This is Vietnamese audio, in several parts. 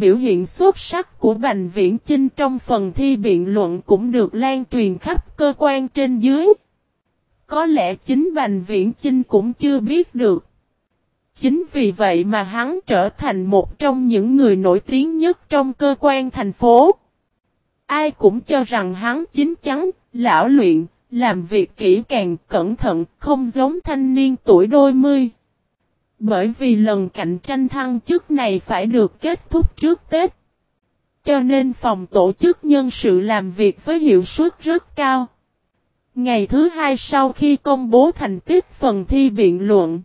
Biểu hiện xuất sắc của Bành Viễn Chinh trong phần thi biện luận cũng được lan truyền khắp cơ quan trên dưới. Có lẽ chính Bành Viễn Chinh cũng chưa biết được. Chính vì vậy mà hắn trở thành một trong những người nổi tiếng nhất trong cơ quan thành phố. Ai cũng cho rằng hắn chính chắn, lão luyện, làm việc kỹ càng, cẩn thận, không giống thanh niên tuổi đôi mươi. Bởi vì lần cạnh tranh thăng chức này phải được kết thúc trước Tết. Cho nên phòng tổ chức nhân sự làm việc với hiệu suất rất cao. Ngày thứ hai sau khi công bố thành tích phần thi biện luận,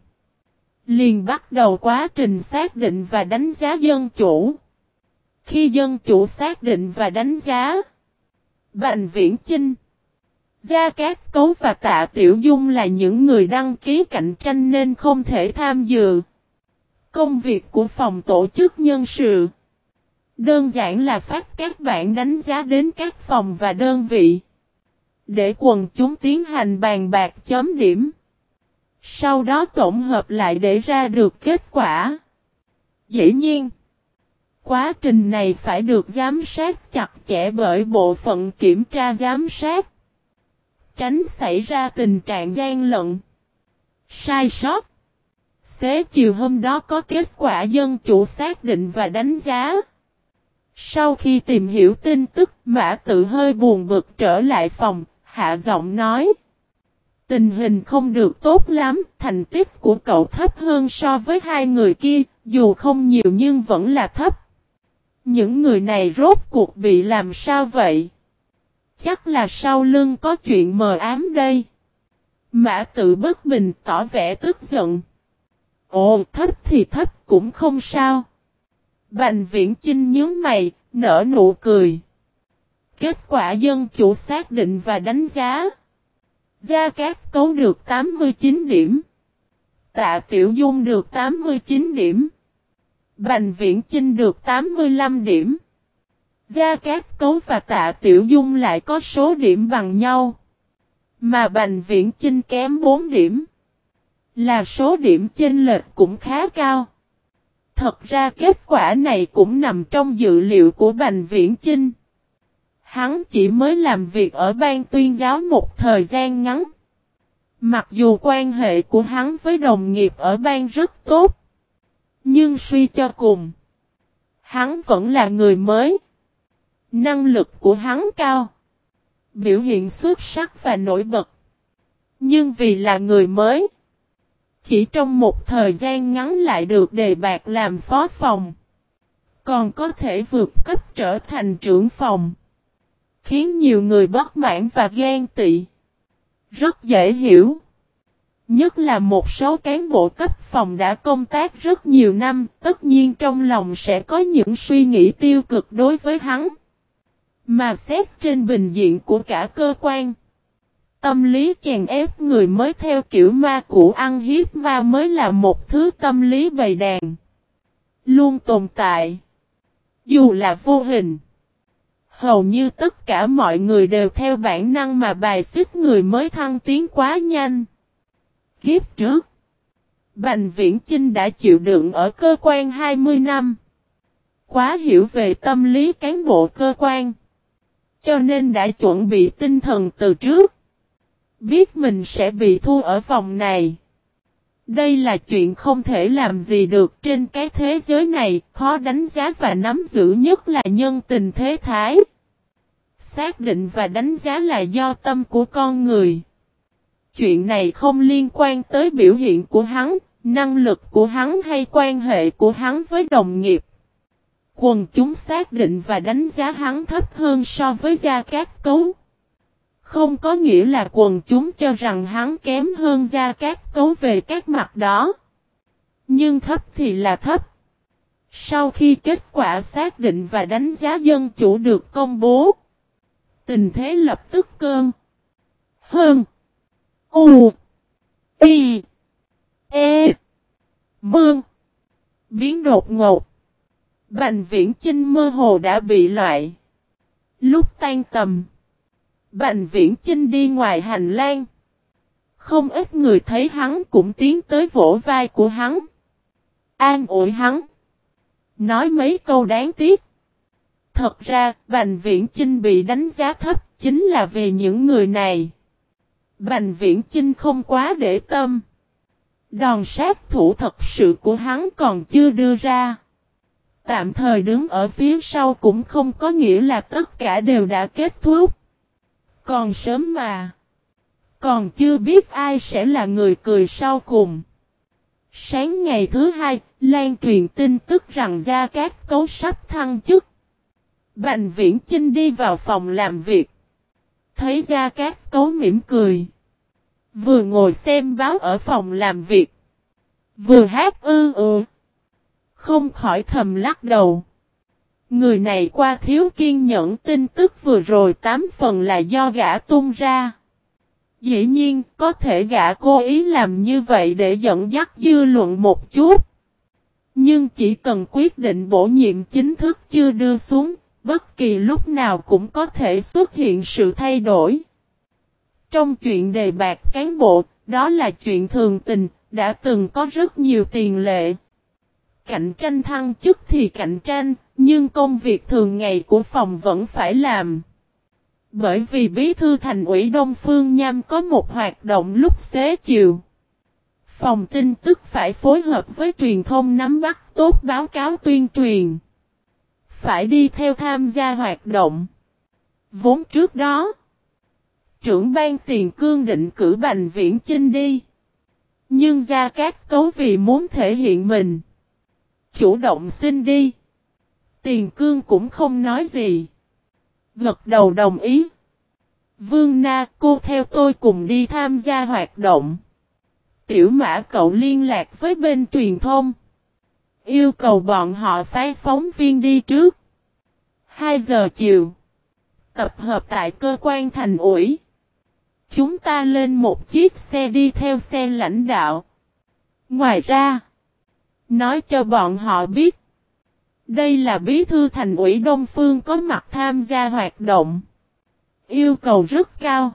liền bắt đầu quá trình xác định và đánh giá dân chủ. Khi dân chủ xác định và đánh giá, Bành Viễn Chinh, Gia Cát Cấu và Tạ Tiểu Dung là những người đăng ký cạnh tranh nên không thể tham dự. Công việc của phòng tổ chức nhân sự Đơn giản là phát các bản đánh giá đến các phòng và đơn vị. Để quần chúng tiến hành bàn bạc chấm điểm. Sau đó tổng hợp lại để ra được kết quả. Dĩ nhiên, Quá trình này phải được giám sát chặt chẽ bởi bộ phận kiểm tra giám sát tránh xảy ra tình trạng gian lận, sai sót. Xế chiều hôm đó có kết quả dân chủ xác định và đánh giá. Sau khi tìm hiểu tin tức, Mã tự hơi buồn bực trở lại phòng, hạ giọng nói. Tình hình không được tốt lắm, thành tích của cậu thấp hơn so với hai người kia, dù không nhiều nhưng vẫn là thấp. Những người này rốt cuộc bị làm sao vậy? Chắc là sau lưng có chuyện mờ ám đây. Mã tự bất bình tỏ vẻ tức giận. Ồ thấp thì thấp cũng không sao. Bành viễn chinh nhớ mày, nở nụ cười. Kết quả dân chủ xác định và đánh giá. Gia Cát Cấu được 89 điểm. Tạ Tiểu Dung được 89 điểm. Bành Viễn Chinh được 85 điểm. Gia Cát Cấu và Tạ Tiểu Dung lại có số điểm bằng nhau. Mà Bành Viễn Chinh kém 4 điểm. Là số điểm chênh lệch cũng khá cao. Thật ra kết quả này cũng nằm trong dự liệu của Bành Viễn Chinh. Hắn chỉ mới làm việc ở ban tuyên giáo một thời gian ngắn. Mặc dù quan hệ của hắn với đồng nghiệp ở ban rất tốt. Nhưng suy cho cùng. Hắn vẫn là người mới. Năng lực của hắn cao. Biểu hiện xuất sắc và nổi bật. Nhưng vì là người mới. Chỉ trong một thời gian ngắn lại được đề bạc làm phó phòng. Còn có thể vượt cấp trở thành trưởng phòng. Khiến nhiều người bất mãn và ghen tị. Rất dễ hiểu. Nhất là một số cán bộ cấp phòng đã công tác rất nhiều năm, tất nhiên trong lòng sẽ có những suy nghĩ tiêu cực đối với hắn. Mà xét trên bình diện của cả cơ quan. Tâm lý chèn ép người mới theo kiểu ma cũ ăn hiếp ma mới là một thứ tâm lý bầy đàn. Luôn tồn tại. Dù là vô hình. Hầu như tất cả mọi người đều theo bản năng mà bài xích người mới thăng tiến quá nhanh. Kiếp trước. Bành Viễn Chinh đã chịu đựng ở cơ quan 20 năm. Quá hiểu về tâm lý cán bộ cơ quan. Cho nên đã chuẩn bị tinh thần từ trước. Biết mình sẽ bị thua ở vòng này. Đây là chuyện không thể làm gì được trên cái thế giới này, khó đánh giá và nắm giữ nhất là nhân tình thế thái. Xác định và đánh giá là do tâm của con người. Chuyện này không liên quan tới biểu hiện của hắn, năng lực của hắn hay quan hệ của hắn với đồng nghiệp. Quần chúng xác định và đánh giá hắn thấp hơn so với Gia Cát Cấu. Không có nghĩa là quần chúng cho rằng hắn kém hơn Gia Cát Cấu về các mặt đó. Nhưng thấp thì là thấp. Sau khi kết quả xác định và đánh giá dân chủ được công bố, tình thế lập tức cơn. Hơn. U. Y. E. Mương. Biến đột ngột. Bành viễn Trinh mơ hồ đã bị loại. Lúc tan tầm. Bành viễn Trinh đi ngoài hành lang. Không ít người thấy hắn cũng tiến tới vỗ vai của hắn. An ủi hắn. Nói mấy câu đáng tiếc. Thật ra, Bành Viễn Chinh bị đánh giá thấp chính là vì những người này. Bành Viễn Chinh không quá để tâm. Đòn sát thủ thật sự của hắn còn chưa đưa ra. Tạm thời đứng ở phía sau cũng không có nghĩa là tất cả đều đã kết thúc. Còn sớm mà. Còn chưa biết ai sẽ là người cười sau cùng. Sáng ngày thứ hai, Lan truyền tin tức rằng Gia Cát Cấu sắp thăng chức. Bành Viễn Chinh đi vào phòng làm việc. Thấy Gia Cát Cấu mỉm cười. Vừa ngồi xem báo ở phòng làm việc. Vừa hát ư ư. Không khỏi thầm lắc đầu. Người này qua thiếu kiên nhẫn tin tức vừa rồi tám phần là do gã tung ra. Dĩ nhiên, có thể gã cố ý làm như vậy để dẫn dắt dư luận một chút. Nhưng chỉ cần quyết định bổ nhiệm chính thức chưa đưa xuống, bất kỳ lúc nào cũng có thể xuất hiện sự thay đổi. Trong chuyện đề bạc cán bộ, đó là chuyện thường tình, đã từng có rất nhiều tiền lệ. Cạnh tranh thăng chức thì cạnh tranh, nhưng công việc thường ngày của phòng vẫn phải làm. Bởi vì bí thư thành ủy Đông Phương Nham có một hoạt động lúc xế chiều. Phòng tin tức phải phối hợp với truyền thông nắm bắt tốt báo cáo tuyên truyền. Phải đi theo tham gia hoạt động. Vốn trước đó, trưởng ban tiền cương định cử Bành Viễn Chinh đi. Nhưng Gia Cát Cấu vì muốn thể hiện mình. Chủ động xin đi. Tiền cương cũng không nói gì. Gật đầu đồng ý. Vương Na cô theo tôi cùng đi tham gia hoạt động. Tiểu mã cậu liên lạc với bên truyền thông. Yêu cầu bọn họ phái phóng viên đi trước. 2 giờ chiều. Tập hợp tại cơ quan thành ủi. Chúng ta lên một chiếc xe đi theo xe lãnh đạo. Ngoài ra, nói cho bọn họ biết, đây là bí thư thành ủy Đông Phương có mặt tham gia hoạt động. Yêu cầu rất cao.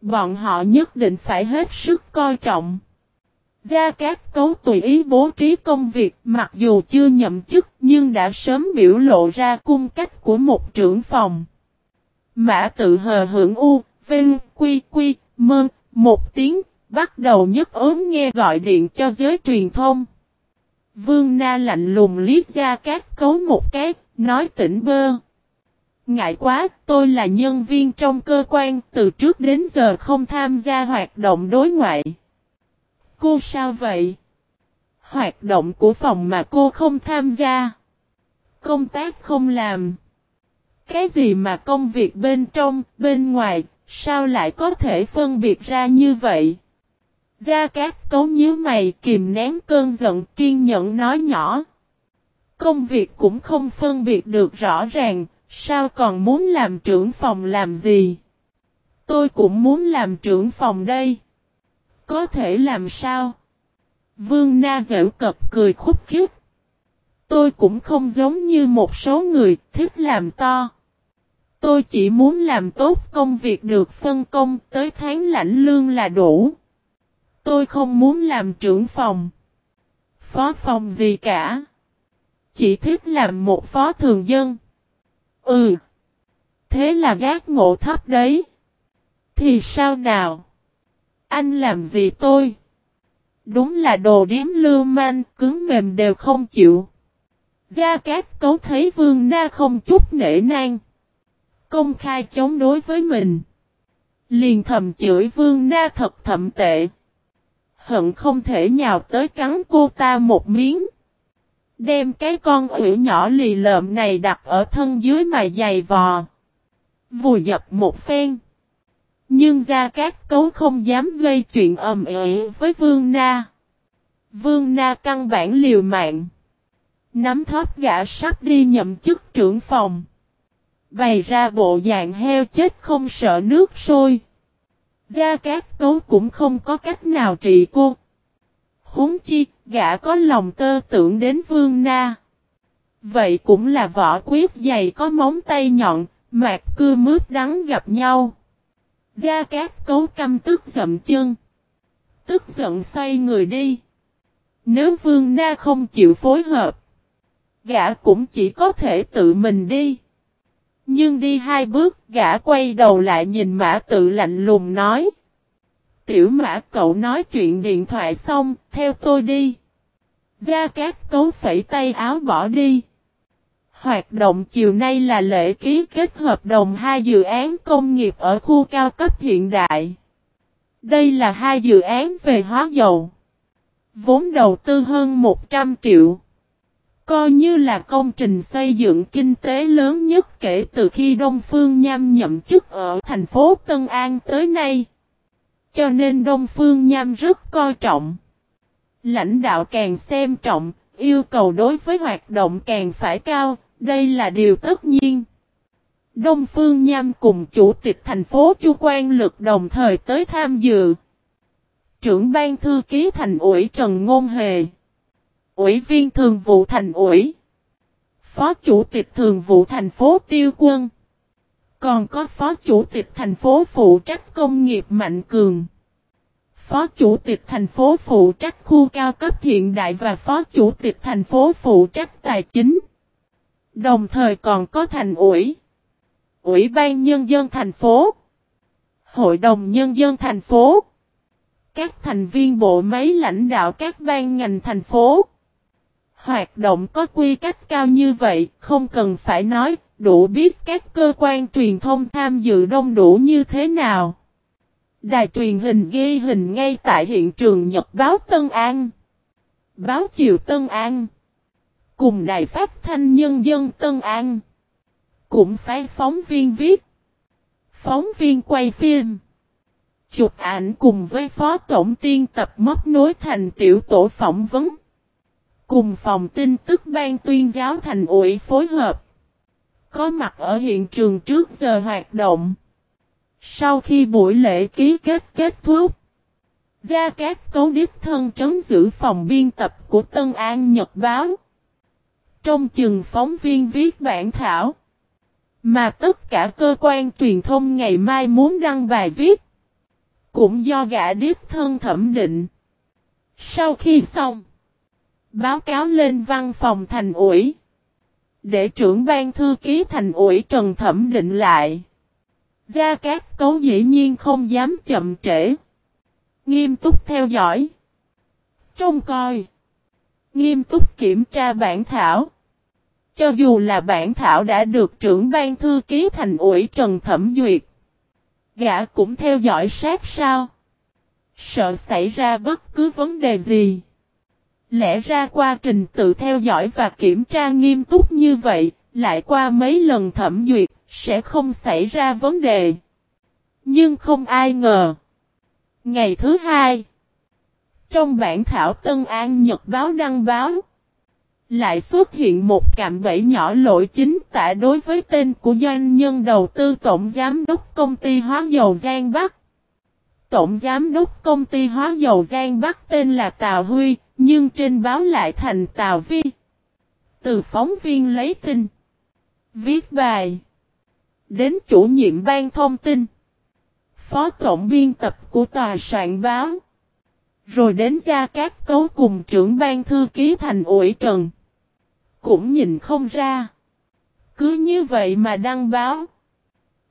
Bọn họ nhất định phải hết sức coi trọng. Gia Cát Cấu tùy ý bố trí công việc mặc dù chưa nhậm chức nhưng đã sớm biểu lộ ra cung cách của một trưởng phòng. Mã tự hờ hưởng u, vinh, quy, quy, mơn, một tiếng, bắt đầu nhất ốm nghe gọi điện cho giới truyền thông. Vương Na lạnh lùng liếc ra các cấu một cái, nói tỉnh bơ. Ngại quá, tôi là nhân viên trong cơ quan, từ trước đến giờ không tham gia hoạt động đối ngoại. Cô sao vậy? Hoạt động của phòng mà cô không tham gia. Công tác không làm. Cái gì mà công việc bên trong, bên ngoài, sao lại có thể phân biệt ra như vậy? Gia Cát cấu nhíu mày kìm nén cơn giận kiên nhẫn nói nhỏ. Công việc cũng không phân biệt được rõ ràng, sao còn muốn làm trưởng phòng làm gì? Tôi cũng muốn làm trưởng phòng đây. Có thể làm sao? Vương Na dễu cập cười khúc khích. Tôi cũng không giống như một số người thích làm to. Tôi chỉ muốn làm tốt công việc được phân công tới tháng lãnh lương là đủ. Tôi không muốn làm trưởng phòng. Phó phòng gì cả. Chỉ thích làm một phó thường dân. Ừ. Thế là giác ngộ thấp đấy. Thì sao nào? Anh làm gì tôi? Đúng là đồ điếm lưu manh, cứng mềm đều không chịu. Gia Cát cấu thấy Vương Na không chút nể nang. Công khai chống đối với mình. Liền thầm chửi Vương Na thật thậm tệ hận không thể nhào tới cắn cô ta một miếng. Đem cái con ủy nhỏ lì lợm này đặt ở thân dưới mà dày vò. Vùi dập một phen. Nhưng Gia Cát Cấu không dám gây chuyện ầm ĩ với Vương Na. Vương Na căn bản liều mạng. Nắm thóp gã sắp đi nhậm chức trưởng phòng. Bày ra bộ dạng heo chết không sợ nước sôi. Gia Cát Tố cũng không có cách nào trị cô. Huống chi, gã có lòng tơ tưởng đến Vương Na. Vậy cũng là võ quyết dày có móng tay nhọn, mạc cưa mướt đắng gặp nhau. Gia Cát Tố căm tức dậm chân. Tức giận xoay người đi. Nếu Vương Na không chịu phối hợp, Gã cũng chỉ có thể tự mình đi. Nhưng đi hai bước, gã quay đầu lại nhìn mã tự lạnh lùng nói. Tiểu mã cậu nói chuyện điện thoại xong, theo tôi đi. Gia Cát cấu phẩy tay áo bỏ đi. Hoạt động chiều nay là lễ ký kết hợp đồng hai dự án công nghiệp ở khu cao cấp hiện đại. Đây là hai dự án về hóa dầu. Vốn đầu tư hơn 100 triệu. Coi như là công trình xây dựng kinh tế lớn nhất kể từ khi Đông Phương Nham nhậm chức ở thành phố Tân An tới nay. Cho nên Đông Phương Nham rất coi trọng. Lãnh đạo càng xem trọng, yêu cầu đối với hoạt động càng phải cao, đây là điều tất nhiên. Đông Phương Nham cùng chủ tịch thành phố Chu Quan Lực đồng thời tới tham dự. Trưởng ban thư ký thành ủy Trần Ngôn Hề. Ủy viên thường vụ thành ủy. Phó chủ tịch thường vụ thành phố Tiêu Quân. Còn có phó chủ tịch thành phố phụ trách công nghiệp Mạnh Cường. Phó Chủ tịch thành phố phụ trách khu cao cấp hiện đại và Phó Chủ tịch thành phố phụ trách tài chính. Đồng thời còn có thành ủy, Ủy ban Nhân dân thành phố, Hội đồng Nhân dân thành phố, các thành viên bộ máy lãnh đạo các ban ngành thành phố. Hoạt động có quy cách cao như vậy, không cần phải nói, đủ biết các cơ quan truyền thông tham dự đông đủ như thế nào. Đài truyền hình ghi hình ngay tại hiện trường Nhật báo Tân An. Báo Chiều Tân An. Cùng đài phát thanh nhân dân Tân An. Cũng phải phóng viên viết. Phóng viên quay phim. Chụp ảnh cùng với phó tổng tiên tập móc nối thành tiểu tổ phỏng vấn. Cùng phòng tin tức ban tuyên giáo thành ủy phối hợp. Có mặt ở hiện trường trước giờ hoạt động. Sau khi buổi lễ ký kết kết thúc, Gia Cát Cấu Đích thân trấn giữ phòng biên tập của Tân An Nhật Báo. Trong chừng phóng viên viết bản thảo, mà tất cả cơ quan truyền thông ngày mai muốn đăng bài viết, cũng do gã Đích thân thẩm định. Sau khi xong, báo cáo lên văn phòng thành ủy, để trưởng ban thư ký thành ủy Trần thẩm định lại. Gia Cát Cấu dĩ nhiên không dám chậm trễ. Nghiêm túc theo dõi. Trông coi. Nghiêm túc kiểm tra bản thảo. Cho dù là bản thảo đã được trưởng ban thư ký thành ủy Trần Thẩm Duyệt. Gã cũng theo dõi sát sao. Sợ xảy ra bất cứ vấn đề gì. Lẽ ra qua trình tự theo dõi và kiểm tra nghiêm túc như vậy, lại qua mấy lần thẩm duyệt, sẽ không xảy ra vấn đề. Nhưng không ai ngờ. Ngày thứ hai, trong bản thảo Tân An Nhật báo đăng báo, lại xuất hiện một cạm bẫy nhỏ lỗi chính tả đối với tên của doanh nhân đầu tư tổng giám đốc công ty hóa dầu Giang Bắc. Tổng giám đốc công ty hóa dầu Giang Bắc tên là Tào Huy, nhưng trên báo lại thành Tào Vi. Từ phóng viên lấy tin. Viết bài. Đến chủ nhiệm ban thông tin. Phó tổng biên tập của tòa soạn báo. Rồi đến ra các cấu cùng trưởng ban thư ký thành ủy trần. Cũng nhìn không ra. Cứ như vậy mà đăng báo.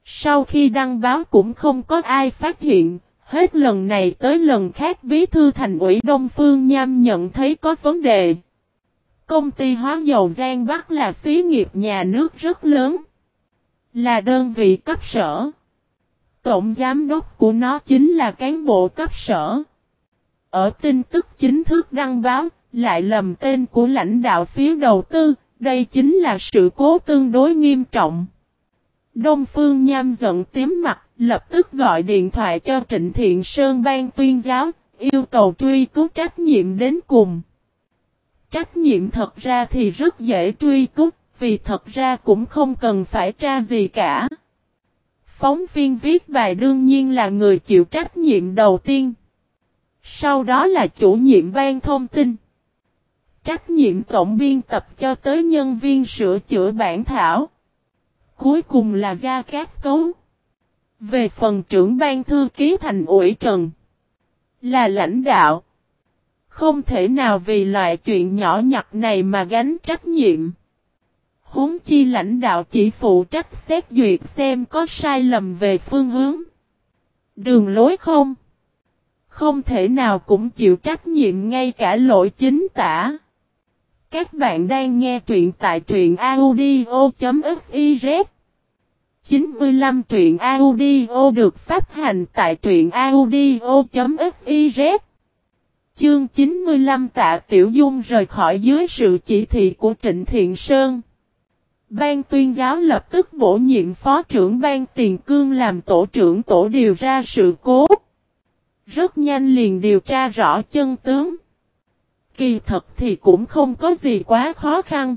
Sau khi đăng báo cũng không có ai phát hiện. Hết lần này tới lần khác bí thư thành ủy Đông Phương Nham nhận thấy có vấn đề. Công ty hóa dầu Giang Bắc là xí nghiệp nhà nước rất lớn. Là đơn vị cấp sở. Tổng giám đốc của nó chính là cán bộ cấp sở. Ở tin tức chính thức đăng báo, lại lầm tên của lãnh đạo phía đầu tư, đây chính là sự cố tương đối nghiêm trọng. Đông Phương Nham giận tím mặt, lập tức gọi điện thoại cho Trịnh Thiện Sơn ban tuyên giáo, yêu cầu truy cứu trách nhiệm đến cùng. Trách nhiệm thật ra thì rất dễ truy cứu, vì thật ra cũng không cần phải tra gì cả. Phóng viên viết bài đương nhiên là người chịu trách nhiệm đầu tiên. Sau đó là chủ nhiệm ban thông tin. Trách nhiệm tổng biên tập cho tới nhân viên sửa chữa bản thảo. Cuối cùng là Gia các Cấu. Về phần trưởng ban thư ký thành ủy Trần. Là lãnh đạo. Không thể nào vì loại chuyện nhỏ nhặt này mà gánh trách nhiệm. Huống chi lãnh đạo chỉ phụ trách xét duyệt xem có sai lầm về phương hướng. Đường lối không? Không thể nào cũng chịu trách nhiệm ngay cả lỗi chính tả. Các bạn đang nghe truyện tại truyện audio.fif 95 truyện audio được phát hành tại truyện audio.fiz Chương 95 tạ Tiểu Dung rời khỏi dưới sự chỉ thị của Trịnh Thiện Sơn. Ban tuyên giáo lập tức bổ nhiệm phó trưởng ban tiền cương làm tổ trưởng tổ điều ra sự cố. Rất nhanh liền điều tra rõ chân tướng. Kỳ thật thì cũng không có gì quá khó khăn.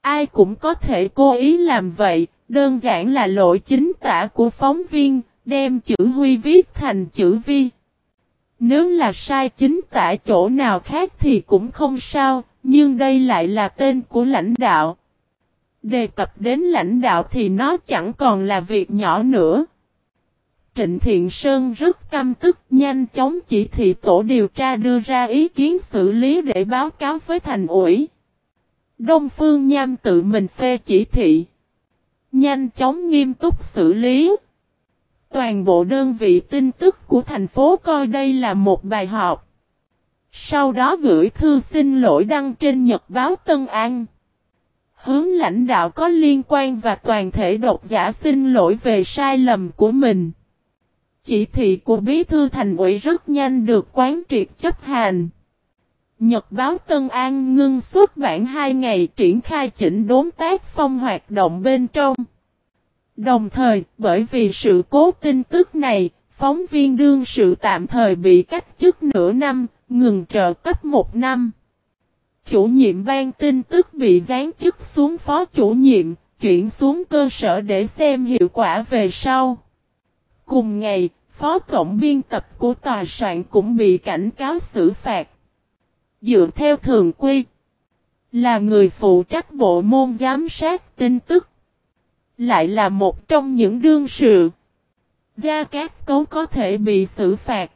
Ai cũng có thể cố ý làm vậy, đơn giản là lỗi chính tả của phóng viên, đem chữ huy viết thành chữ vi. Nếu là sai chính tả chỗ nào khác thì cũng không sao, nhưng đây lại là tên của lãnh đạo. Đề cập đến lãnh đạo thì nó chẳng còn là việc nhỏ nữa. Trịnh Thiện Sơn rất căm tức nhanh chóng chỉ thị tổ điều tra đưa ra ý kiến xử lý để báo cáo với thành ủy. Đông Phương Nham tự mình phê chỉ thị. Nhanh chóng nghiêm túc xử lý. Toàn bộ đơn vị tin tức của thành phố coi đây là một bài học. Sau đó gửi thư xin lỗi đăng trên Nhật báo Tân An. Hướng lãnh đạo có liên quan và toàn thể độc giả xin lỗi về sai lầm của mình. Chỉ thị của bí thư thành ủy rất nhanh được quán triệt chấp hành. Nhật báo Tân An ngưng xuất bản 2 ngày triển khai chỉnh đốn tác phong hoạt động bên trong. Đồng thời, bởi vì sự cố tin tức này, phóng viên đương sự tạm thời bị cách chức nửa năm, ngừng trợ cấp một năm. Chủ nhiệm ban tin tức bị giáng chức xuống phó chủ nhiệm, chuyển xuống cơ sở để xem hiệu quả về sau. Cùng ngày, phó tổng biên tập của tòa soạn cũng bị cảnh cáo xử phạt. Dựa theo thường quy, là người phụ trách bộ môn giám sát tin tức. Lại là một trong những đương sự. Gia Cát Cấu có thể bị xử phạt.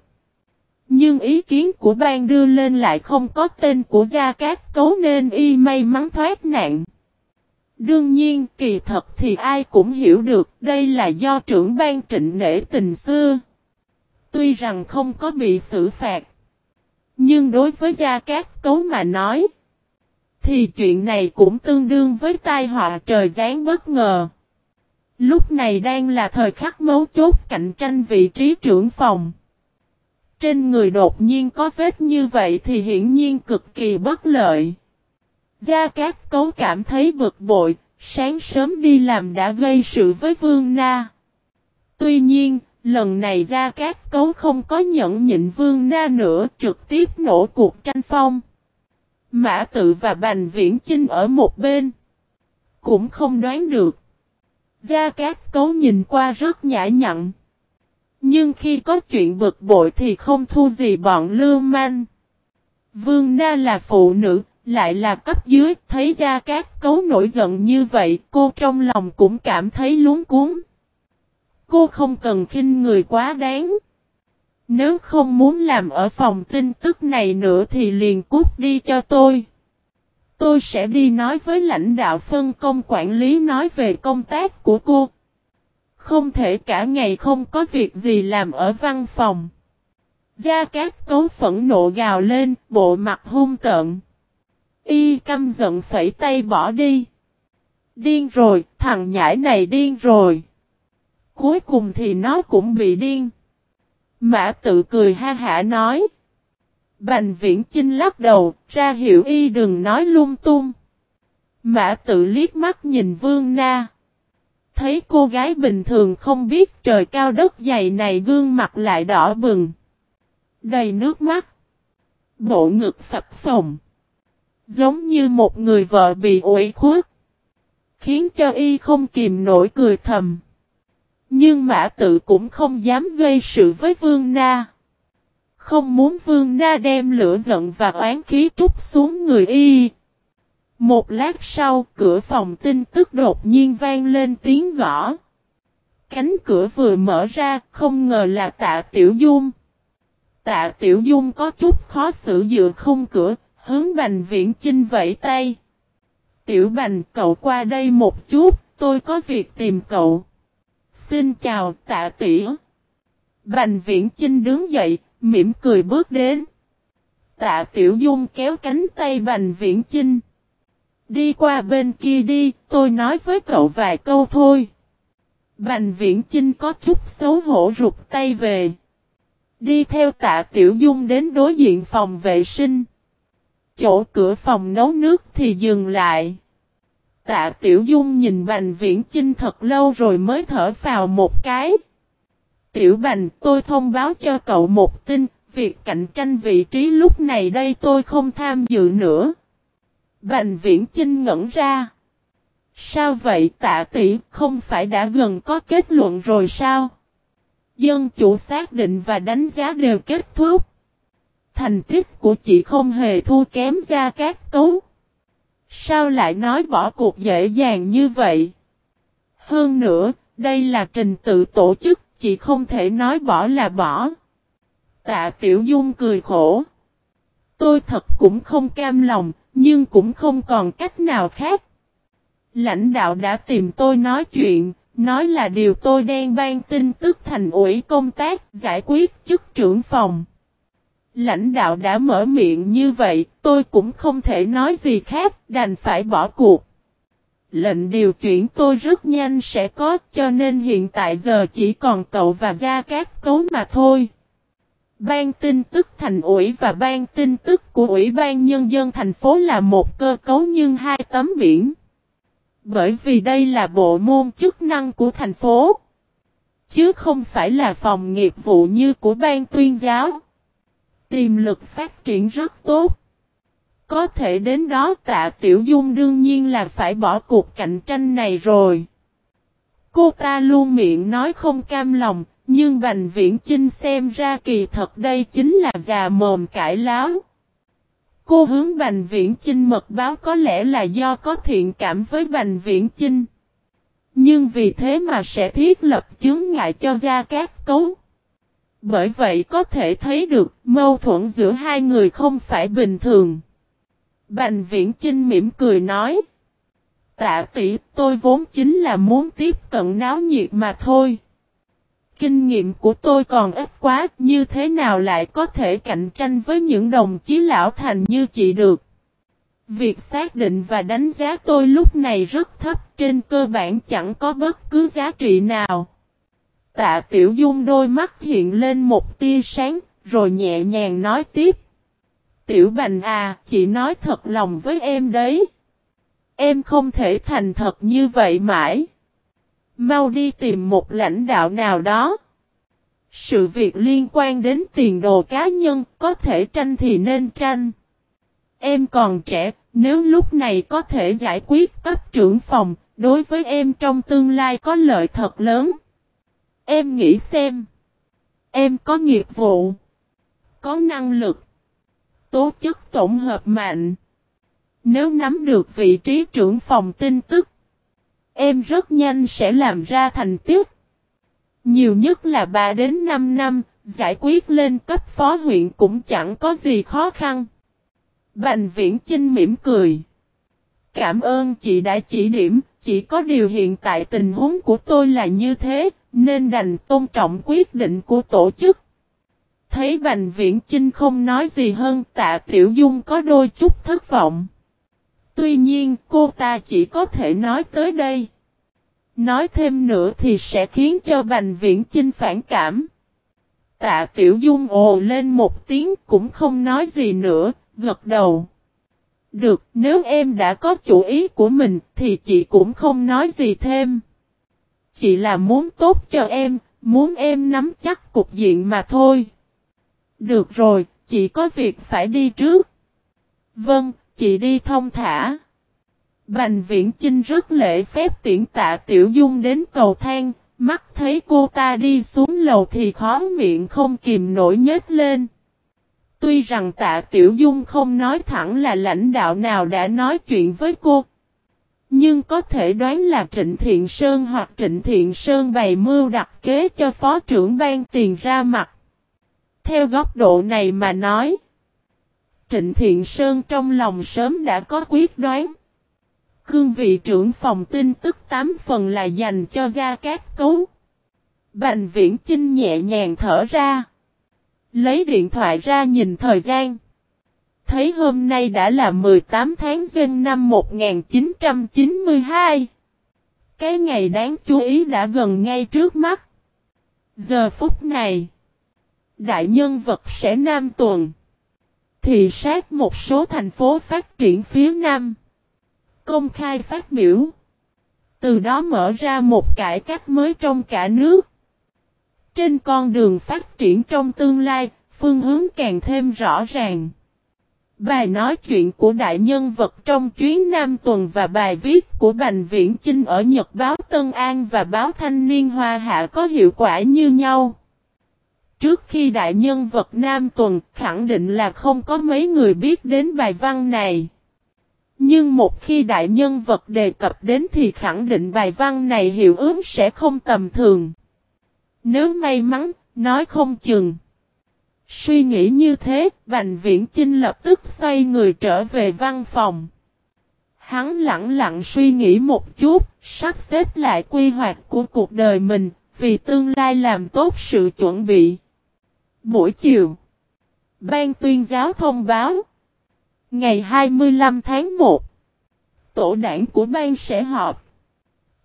Nhưng ý kiến của ban đưa lên lại không có tên của Gia Cát Cấu nên y may mắn thoát nạn. Đương nhiên kỳ thật thì ai cũng hiểu được đây là do trưởng ban trịnh nể tình xưa. Tuy rằng không có bị xử phạt. Nhưng đối với Gia Cát Cấu mà nói. Thì chuyện này cũng tương đương với tai họa trời giáng bất ngờ. Lúc này đang là thời khắc mấu chốt cạnh tranh vị trí trưởng phòng. Trên người đột nhiên có vết như vậy thì hiển nhiên cực kỳ bất lợi. Gia Cát Cấu cảm thấy bực bội, sáng sớm đi làm đã gây sự với Vương Na. Tuy nhiên, lần này Gia Cát Cấu không có nhẫn nhịn Vương Na nữa trực tiếp nổ cuộc tranh phong. Mã tự và Bành Viễn Chinh ở một bên. Cũng không đoán được. Gia Cát Cấu nhìn qua rất nhã nhặn. Nhưng khi có chuyện bực bội thì không thu gì bọn lưu manh. Vương Na là phụ nữ, lại là cấp dưới, thấy Gia Cát Cấu nổi giận như vậy, cô trong lòng cũng cảm thấy luống cuốn. Cô không cần khinh người quá đáng. Nếu không muốn làm ở phòng tin tức này nữa thì liền cút đi cho tôi. Tôi sẽ đi nói với lãnh đạo phân công quản lý nói về công tác của cô. Không thể cả ngày không có việc gì làm ở văn phòng. Gia Cát Cấu phẫn nộ gào lên, bộ mặt hung tợn. Y căm giận phẩy tay bỏ đi. Điên rồi, thằng nhãi này điên rồi. Cuối cùng thì nó cũng bị điên. Mã tự cười ha hả nói. Bành viễn Trinh lắc đầu, ra hiệu y đừng nói lung tung. Mã tự liếc mắt nhìn vương na. Thấy cô gái bình thường không biết trời cao đất dày này gương mặt lại đỏ bừng. Đầy nước mắt. Bộ ngực phập phồng. Giống như một người vợ bị ủi khuất. Khiến cho y không kìm nổi cười thầm. Nhưng mã tự cũng không dám gây sự với vương na. Không muốn Vương Na đem lửa giận và oán khí trút xuống người y. Một lát sau, cửa phòng tin tức đột nhiên vang lên tiếng gõ. Cánh cửa vừa mở ra, không ngờ là tạ Tiểu Dung. Tạ Tiểu Dung có chút khó xử dựa khung cửa, hướng Bành Viễn Chinh vẫy tay. Tiểu Bành cậu qua đây một chút, tôi có việc tìm cậu. Xin chào tạ tỉa. Bành viễn Chinh đứng dậy, mỉm cười bước đến. Tạ Tiểu Dung kéo cánh tay Bành Viễn Chinh. Đi qua bên kia đi, tôi nói với cậu vài câu thôi. Bành Viễn Chinh có chút xấu hổ rụt tay về. Đi theo tạ Tiểu Dung đến đối diện phòng vệ sinh. Chỗ cửa phòng nấu nước thì dừng lại. Tạ Tiểu Dung nhìn Bành Viễn Chinh thật lâu rồi mới thở vào một cái. Tiểu Bành, tôi thông báo cho cậu một tin, việc cạnh tranh vị trí lúc này đây tôi không tham dự nữa. Bành Viễn Chinh ngẩn ra. Sao vậy tạ tỷ không phải đã gần có kết luận rồi sao? Dân chủ xác định và đánh giá đều kết thúc. Thành tích của chị không hề thua kém ra các cấu. Sao lại nói bỏ cuộc dễ dàng như vậy? Hơn nữa, đây là trình tự tổ chức, chỉ không thể nói bỏ là bỏ. Tạ Tiểu Dung cười khổ. Tôi thật cũng không cam lòng, nhưng cũng không còn cách nào khác. Lãnh đạo đã tìm tôi nói chuyện, nói là điều tôi đang ban tin tức thành ủy công tác giải quyết chức trưởng phòng. Lãnh đạo đã mở miệng như vậy, tôi cũng không thể nói gì khác, đành phải bỏ cuộc. Lệnh điều chuyển tôi rất nhanh sẽ có, cho nên hiện tại giờ chỉ còn cậu và Gia Cát Cấu mà thôi. Ban tin tức thành ủy và ban tin tức của Ủy ban Nhân dân thành phố là một cơ cấu nhưng hai tấm biển. Bởi vì đây là bộ môn chức năng của thành phố. Chứ không phải là phòng nghiệp vụ như của ban tuyên giáo. Tiềm lực phát triển rất tốt. Có thể đến đó tạ Tiểu Dung đương nhiên là phải bỏ cuộc cạnh tranh này rồi. Cô ta luôn miệng nói không cam lòng, nhưng Bành Viễn Chinh xem ra kỳ thật đây chính là già mồm cãi láo. Cô hướng Bành Viễn Chinh mật báo có lẽ là do có thiện cảm với Bành Viễn Chinh. Nhưng vì thế mà sẽ thiết lập chứng ngại cho Gia Cát Cấu. Bởi vậy có thể thấy được mâu thuẫn giữa hai người không phải bình thường. Bành Viễn Chinh mỉm cười nói. Tạ tỷ tôi vốn chính là muốn tiếp cận náo nhiệt mà thôi kinh nghiệm của tôi còn ít quá, như thế nào lại có thể cạnh tranh với những đồng chí lão thành như chị được. Việc xác định và đánh giá tôi lúc này rất thấp, trên cơ bản chẳng có bất cứ giá trị nào. Tạ Tiểu Dung đôi mắt hiện lên một tia sáng, rồi nhẹ nhàng nói tiếp. Tiểu Bành à, chị nói thật lòng với em đấy. Em không thể thành thật như vậy mãi. Mau đi tìm một lãnh đạo nào đó. Sự việc liên quan đến tiền đồ cá nhân, có thể tranh thì nên tranh. Em còn trẻ, nếu lúc này có thể giải quyết cấp trưởng phòng, đối với em trong tương lai có lợi thật lớn. Em nghĩ xem. Em có nghiệp vụ. Có năng lực. Tố chất tổng hợp mạnh. Nếu nắm được vị trí trưởng phòng tin tức, em rất nhanh sẽ làm ra thành tiết. Nhiều nhất là 3 đến 5 năm, giải quyết lên cấp phó huyện cũng chẳng có gì khó khăn. Bành viễn Trinh mỉm cười. Cảm ơn chị đã chỉ điểm, chỉ có điều hiện tại tình huống của tôi là như thế, nên đành tôn trọng quyết định của tổ chức. Thấy Bành Viễn Chinh không nói gì hơn tạ Tiểu Dung có đôi chút thất vọng. Tuy nhiên cô ta chỉ có thể nói tới đây. Nói thêm nữa thì sẽ khiến cho Bành Viễn Chinh phản cảm. Tạ Tiểu Dung ồ lên một tiếng cũng không nói gì nữa, gật đầu. Được, nếu em đã có chủ ý của mình thì chị cũng không nói gì thêm. Chị là muốn tốt cho em, muốn em nắm chắc cục diện mà thôi. Được rồi, chị có việc phải đi trước. Vâng, chị đi thông thả. Bành viễn Trinh rất lễ phép tiễn tạ Tiểu Dung đến cầu thang, mắt thấy cô ta đi xuống lầu thì khó miệng không kìm nổi nhếch lên. Tuy rằng tạ Tiểu Dung không nói thẳng là lãnh đạo nào đã nói chuyện với cô. Nhưng có thể đoán là Trịnh Thiện Sơn hoặc Trịnh Thiện Sơn bày mưu đặt kế cho phó trưởng ban tiền ra mặt. Theo góc độ này mà nói, Trịnh Thiện Sơn trong lòng sớm đã có quyết đoán. Cương vị trưởng phòng tin tức 8 phần là dành cho Gia Cát Cấu. Bành viễn Chinh nhẹ nhàng thở ra. Lấy điện thoại ra nhìn thời gian. Thấy hôm nay đã là 18 tháng Giêng năm 1992. Cái ngày đáng chú ý đã gần ngay trước mắt. Giờ phút này, đại nhân vật sẽ Nam Tuần. Thị sát một số thành phố phát triển phía Nam. Công khai phát biểu. Từ đó mở ra một cải cách mới trong cả nước. Trên con đường phát triển trong tương lai, phương hướng càng thêm rõ ràng. Bài nói chuyện của đại nhân vật trong chuyến Nam Tuần và bài viết của Bành Viễn Chinh ở Nhật báo Tân An và báo Thanh niên Hoa Hạ có hiệu quả như nhau. Trước khi đại nhân vật Nam Tuần khẳng định là không có mấy người biết đến bài văn này. Nhưng một khi đại nhân vật đề cập đến thì khẳng định bài văn này hiệu ứng sẽ không tầm thường. Nếu may mắn, nói không chừng. Suy nghĩ như thế, Bành Viễn Chinh lập tức xoay người trở về văn phòng. Hắn lặng lặng suy nghĩ một chút, sắp xếp lại quy hoạch của cuộc đời mình, vì tương lai làm tốt sự chuẩn bị. Buổi chiều, Ban tuyên giáo thông báo, ngày 25 tháng 1, tổ đảng của ban sẽ họp.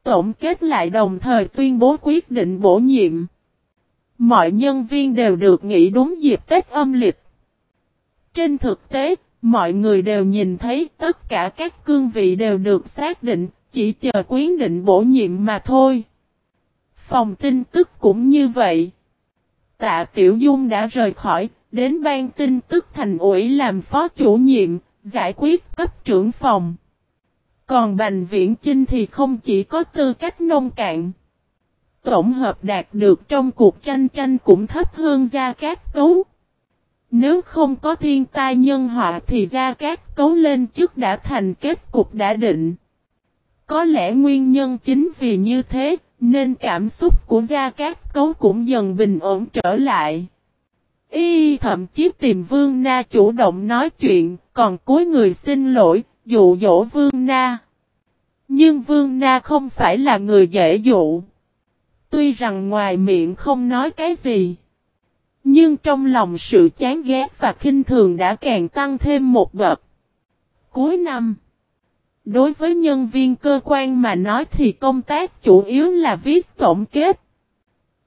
Tổng kết lại đồng thời tuyên bố quyết định bổ nhiệm. Mọi nhân viên đều được nghỉ đúng dịp Tết âm lịch. Trên thực tế, mọi người đều nhìn thấy tất cả các cương vị đều được xác định, chỉ chờ quyết định bổ nhiệm mà thôi. Phòng tin tức cũng như vậy. Tạ Tiểu Dung đã rời khỏi, đến ban tin tức thành ủy làm phó chủ nhiệm, giải quyết cấp trưởng phòng. Còn Bành Viễn Chinh thì không chỉ có tư cách nông cạn tổng hợp đạt được trong cuộc tranh tranh cũng thấp hơn Gia Cát Cấu. Nếu không có thiên tai nhân họa thì Gia Cát Cấu lên chức đã thành kết cục đã định. Có lẽ nguyên nhân chính vì như thế, nên cảm xúc của Gia Cát Cấu cũng dần bình ổn trở lại. Y thậm chí tìm Vương Na chủ động nói chuyện, còn cuối người xin lỗi, dụ dỗ Vương Na. Nhưng Vương Na không phải là người dễ dụ. Tuy rằng ngoài miệng không nói cái gì. Nhưng trong lòng sự chán ghét và khinh thường đã càng tăng thêm một bậc. Cuối năm. Đối với nhân viên cơ quan mà nói thì công tác chủ yếu là viết tổng kết.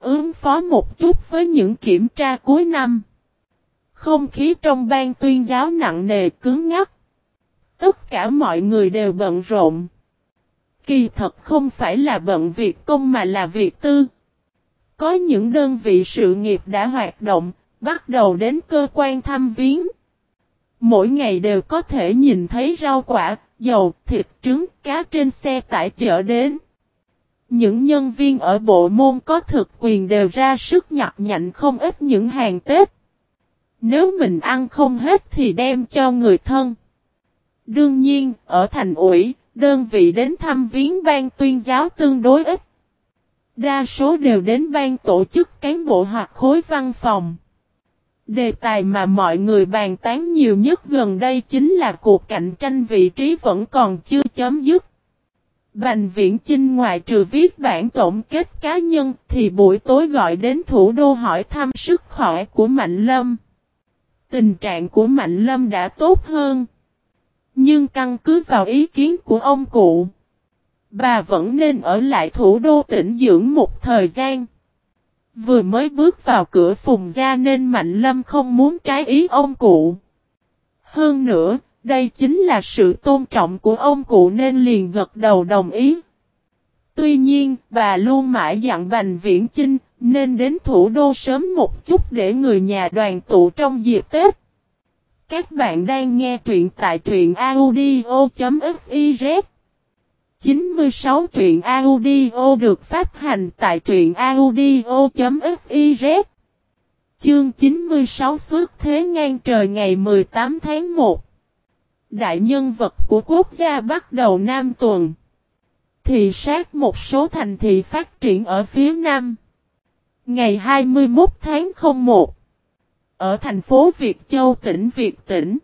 Ứng phó một chút với những kiểm tra cuối năm. Không khí trong ban tuyên giáo nặng nề cứng ngắt. Tất cả mọi người đều bận rộn. Kỳ thật không phải là bận việc công mà là việc tư. Có những đơn vị sự nghiệp đã hoạt động, bắt đầu đến cơ quan thăm viếng. Mỗi ngày đều có thể nhìn thấy rau quả, dầu, thịt trứng, cá trên xe tải chở đến. Những nhân viên ở bộ môn có thực quyền đều ra sức nhặt nhạnh không ít những hàng Tết. Nếu mình ăn không hết thì đem cho người thân. Đương nhiên, ở thành ủy, đơn vị đến thăm viếng ban tuyên giáo tương đối ít. Đa số đều đến ban tổ chức cán bộ hoặc khối văn phòng. Đề tài mà mọi người bàn tán nhiều nhất gần đây chính là cuộc cạnh tranh vị trí vẫn còn chưa chấm dứt. Bành viễn Chinh ngoài trừ viết bản tổng kết cá nhân thì buổi tối gọi đến thủ đô hỏi thăm sức khỏe của Mạnh Lâm. Tình trạng của Mạnh Lâm đã tốt hơn. Nhưng căn cứ vào ý kiến của ông cụ. Bà vẫn nên ở lại thủ đô tỉnh dưỡng một thời gian. Vừa mới bước vào cửa phùng ra nên Mạnh Lâm không muốn trái ý ông cụ. Hơn nữa, đây chính là sự tôn trọng của ông cụ nên liền gật đầu đồng ý. Tuy nhiên, bà luôn mãi dặn Bành Viễn Chinh, nên đến thủ đô sớm một chút để người nhà đoàn tụ trong dịp Tết. Các bạn đang nghe truyện tại truyện audio.fiz 96 truyện audio được phát hành tại truyện audio.fiz Chương 96 xuất thế ngang trời ngày 18 tháng 1 Đại nhân vật của quốc gia bắt đầu Nam tuần. Thị sát một số thành thị phát triển ở phía Nam. Ngày 21 tháng 01 ở thành phố Việt Châu tỉnh Việt tỉnh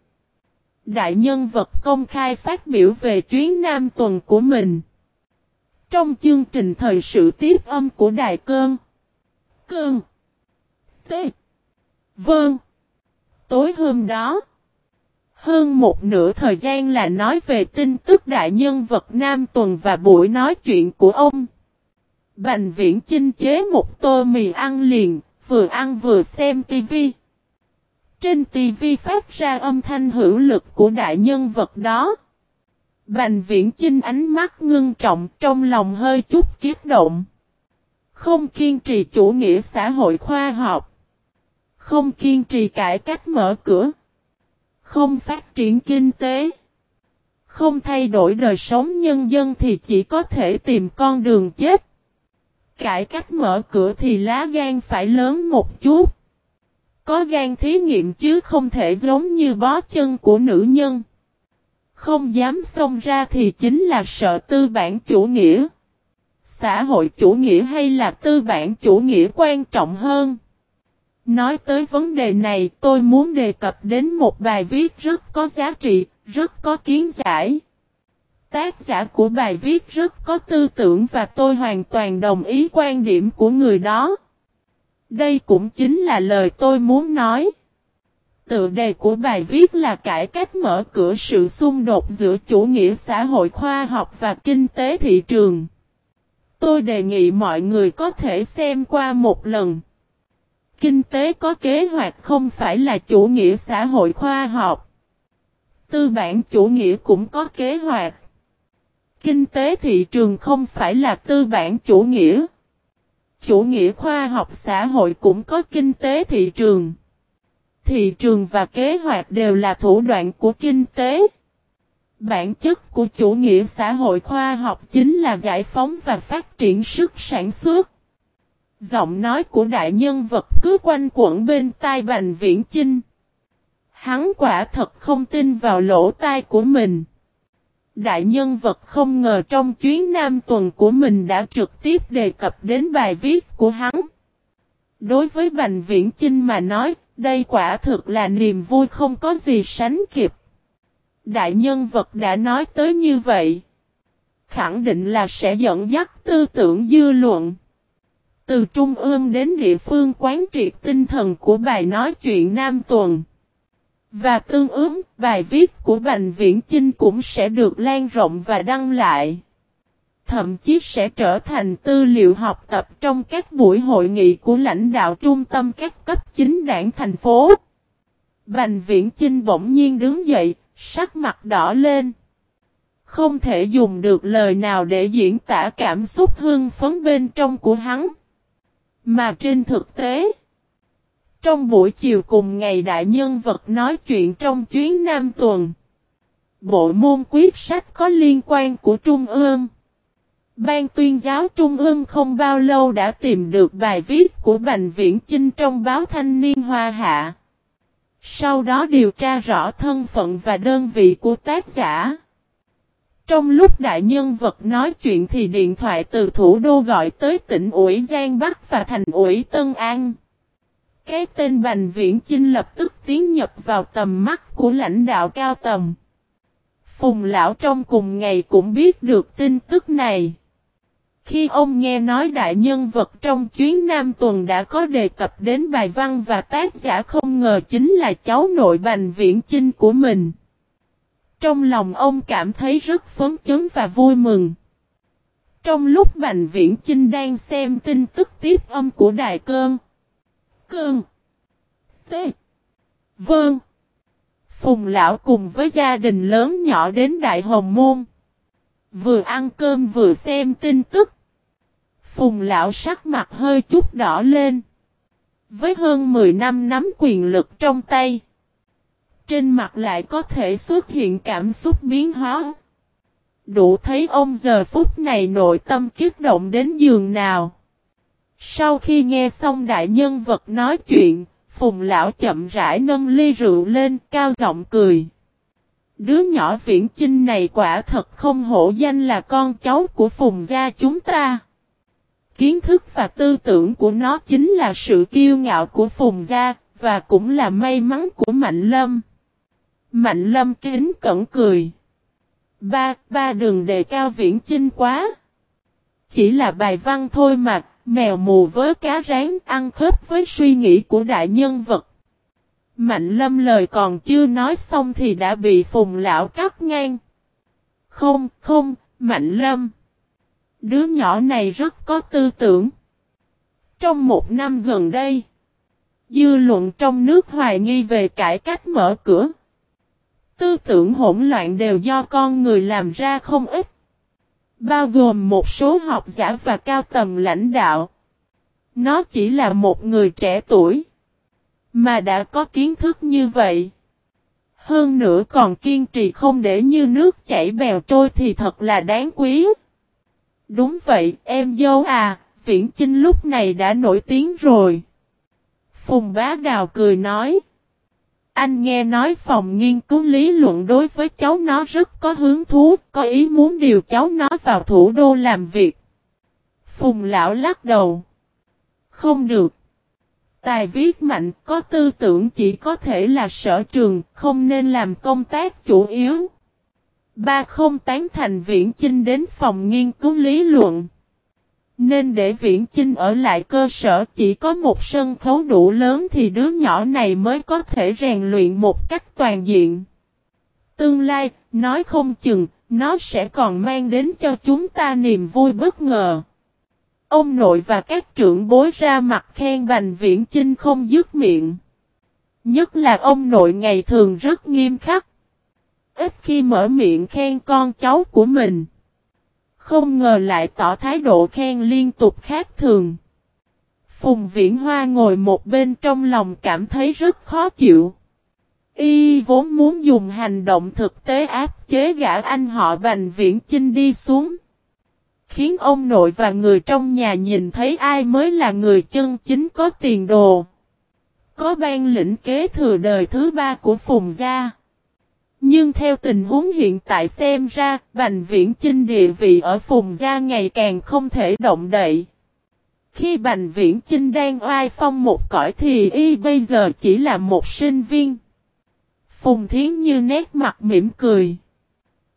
Đại nhân vật công khai phát biểu về chuyến Nam tuần của mình. Trong chương trình thời sự tiếp âm của Đài Cơn. Cơn. T. Vâng. Tối hôm đó. Hơn một nửa thời gian là nói về tin tức đại nhân vật Nam tuần và buổi nói chuyện của ông. Bành viễn chinh chế một tô mì ăn liền, vừa ăn vừa xem tivi. Trên tivi phát ra âm thanh hữu lực của đại nhân vật đó. Bành viễn chinh ánh mắt ngưng trọng, trong lòng hơi chút kiếp động. Không kiên trì chủ nghĩa xã hội khoa học. Không kiên trì cải cách mở cửa. Không phát triển kinh tế. Không thay đổi đời sống nhân dân thì chỉ có thể tìm con đường chết. Cải cách mở cửa thì lá gan phải lớn một chút. Có gan thí nghiệm chứ không thể giống như bó chân của nữ nhân. Không dám xông ra thì chính là sợ tư bản chủ nghĩa. Xã hội chủ nghĩa hay là tư bản chủ nghĩa quan trọng hơn? Nói tới vấn đề này tôi muốn đề cập đến một bài viết rất có giá trị, rất có kiến giải. Tác giả của bài viết rất có tư tưởng và tôi hoàn toàn đồng ý quan điểm của người đó. Đây cũng chính là lời tôi muốn nói. Tự đề của bài viết là cải cách mở cửa sự xung đột giữa chủ nghĩa xã hội khoa học và kinh tế thị trường. Tôi đề nghị mọi người có thể xem qua một lần. Kinh tế có kế hoạch không phải là chủ nghĩa xã hội khoa học. Tư bản chủ nghĩa cũng có kế hoạch. Kinh tế thị trường không phải là tư bản chủ nghĩa. Chủ nghĩa khoa học xã hội cũng có kinh tế thị trường. Thị trường và kế hoạch đều là thủ đoạn của kinh tế. Bản chất của chủ nghĩa xã hội khoa học chính là giải phóng và phát triển sức sản xuất. Giọng nói của đại nhân vật cứ quanh quẩn bên tai Bành Viễn Chinh. Hắn quả thật không tin vào lỗ tai của mình. Đại nhân vật không ngờ trong chuyến Nam tuần của mình đã trực tiếp đề cập đến bài viết của hắn. Đối với Bành Viễn Chinh mà nói, đây quả thực là niềm vui không có gì sánh kịp. Đại nhân vật đã nói tới như vậy. Khẳng định là sẽ dẫn dắt tư tưởng dư luận. Từ trung ương đến địa phương quán triệt tinh thần của bài nói chuyện Nam Tuần. Và tương ứng, bài viết của Bành Viễn Chinh cũng sẽ được lan rộng và đăng lại. Thậm chí sẽ trở thành tư liệu học tập trong các buổi hội nghị của lãnh đạo trung tâm các cấp chính đảng thành phố. Bành Viễn Chinh bỗng nhiên đứng dậy, sắc mặt đỏ lên. Không thể dùng được lời nào để diễn tả cảm xúc hưng phấn bên trong của hắn. Mà trên thực tế, trong buổi chiều cùng ngày đại nhân vật nói chuyện trong chuyến Nam tuần, bộ môn quyết sách có liên quan của Trung ương. Ban tuyên giáo Trung ương không bao lâu đã tìm được bài viết của Bành Viễn Chinh trong báo Thanh niên Hoa Hạ. Sau đó điều tra rõ thân phận và đơn vị của tác giả. Trong lúc đại nhân vật nói chuyện thì điện thoại từ thủ đô gọi tới tỉnh ủy Giang Bắc và thành ủy Tân An. Cái tên Bành Viễn Chinh lập tức tiến nhập vào tầm mắt của lãnh đạo cao tầm. Phùng Lão trong cùng ngày cũng biết được tin tức này. Khi ông nghe nói đại nhân vật trong chuyến Nam tuần đã có đề cập đến bài văn và tác giả không ngờ chính là cháu nội Bành Viễn Chinh của mình. Trong lòng ông cảm thấy rất phấn chấn và vui mừng. Trong lúc Bành Viễn Chinh đang xem tin tức tiếp âm của Đài Cơn. Cơn. T. Vâng. Phùng Lão cùng với gia đình lớn nhỏ đến Đại Hồng Môn. Vừa ăn cơm vừa xem tin tức. Phùng Lão sắc mặt hơi chút đỏ lên. Với hơn 10 năm nắm quyền lực trong tay. Trên mặt lại có thể xuất hiện cảm xúc biến hóa. Đủ thấy ông giờ phút này nội tâm kiếp động đến giường nào. Sau khi nghe xong đại nhân vật nói chuyện, Phùng lão chậm rãi nâng ly rượu lên cao giọng cười. Đứa nhỏ viễn chinh này quả thật không hổ danh là con cháu của Phùng gia chúng ta. Kiến thức và tư tưởng của nó chính là sự kiêu ngạo của Phùng gia, và cũng là may mắn của Mạnh Lâm. Mạnh lâm kính cẩn cười. Ba, ba đừng đề cao viễn chinh quá. Chỉ là bài văn thôi mà, mèo mù với cá rán ăn khớp với suy nghĩ của đại nhân vật. Mạnh lâm lời còn chưa nói xong thì đã bị phùng lão cắt ngang. Không, không, mạnh lâm. Đứa nhỏ này rất có tư tưởng. Trong một năm gần đây, dư luận trong nước hoài nghi về cải cách mở cửa. Tư tưởng hỗn loạn đều do con người làm ra không ít. Bao gồm một số học giả và cao tầm lãnh đạo. Nó chỉ là một người trẻ tuổi. Mà đã có kiến thức như vậy. Hơn nữa còn kiên trì không để như nước chảy bèo trôi thì thật là đáng quý. Đúng vậy, em dâu à, Viễn Chinh lúc này đã nổi tiếng rồi. Phùng Bá Đào cười nói. Anh nghe nói phòng nghiên cứu lý luận đối với cháu nó rất có hứng thú, có ý muốn điều cháu nó vào thủ đô làm việc. Phùng lão lắc đầu. Không được. Tài viết mạnh có tư tưởng chỉ có thể là sở trường, không nên làm công tác chủ yếu. Ba không tán thành viễn chinh đến phòng nghiên cứu lý luận. Nên để Viễn Chinh ở lại cơ sở chỉ có một sân khấu đủ lớn thì đứa nhỏ này mới có thể rèn luyện một cách toàn diện. Tương lai, nói không chừng, nó sẽ còn mang đến cho chúng ta niềm vui bất ngờ. Ông nội và các trưởng bối ra mặt khen Bành Viễn Chinh không dứt miệng. Nhất là ông nội ngày thường rất nghiêm khắc. Ít khi mở miệng khen con cháu của mình. Không ngờ lại tỏ thái độ khen liên tục khác thường. Phùng Viễn Hoa ngồi một bên trong lòng cảm thấy rất khó chịu. Y vốn muốn dùng hành động thực tế áp chế gã anh họ Bành Viễn Chinh đi xuống. Khiến ông nội và người trong nhà nhìn thấy ai mới là người chân chính có tiền đồ. Có ban lĩnh kế thừa đời thứ ba của Phùng Gia. Nhưng theo tình huống hiện tại xem ra, Bành Viễn Chinh địa vị ở Phùng Gia ngày càng không thể động đậy. Khi Bành Viễn Chinh đang oai phong một cõi thì y bây giờ chỉ là một sinh viên. Phùng Thiến như nét mặt mỉm cười.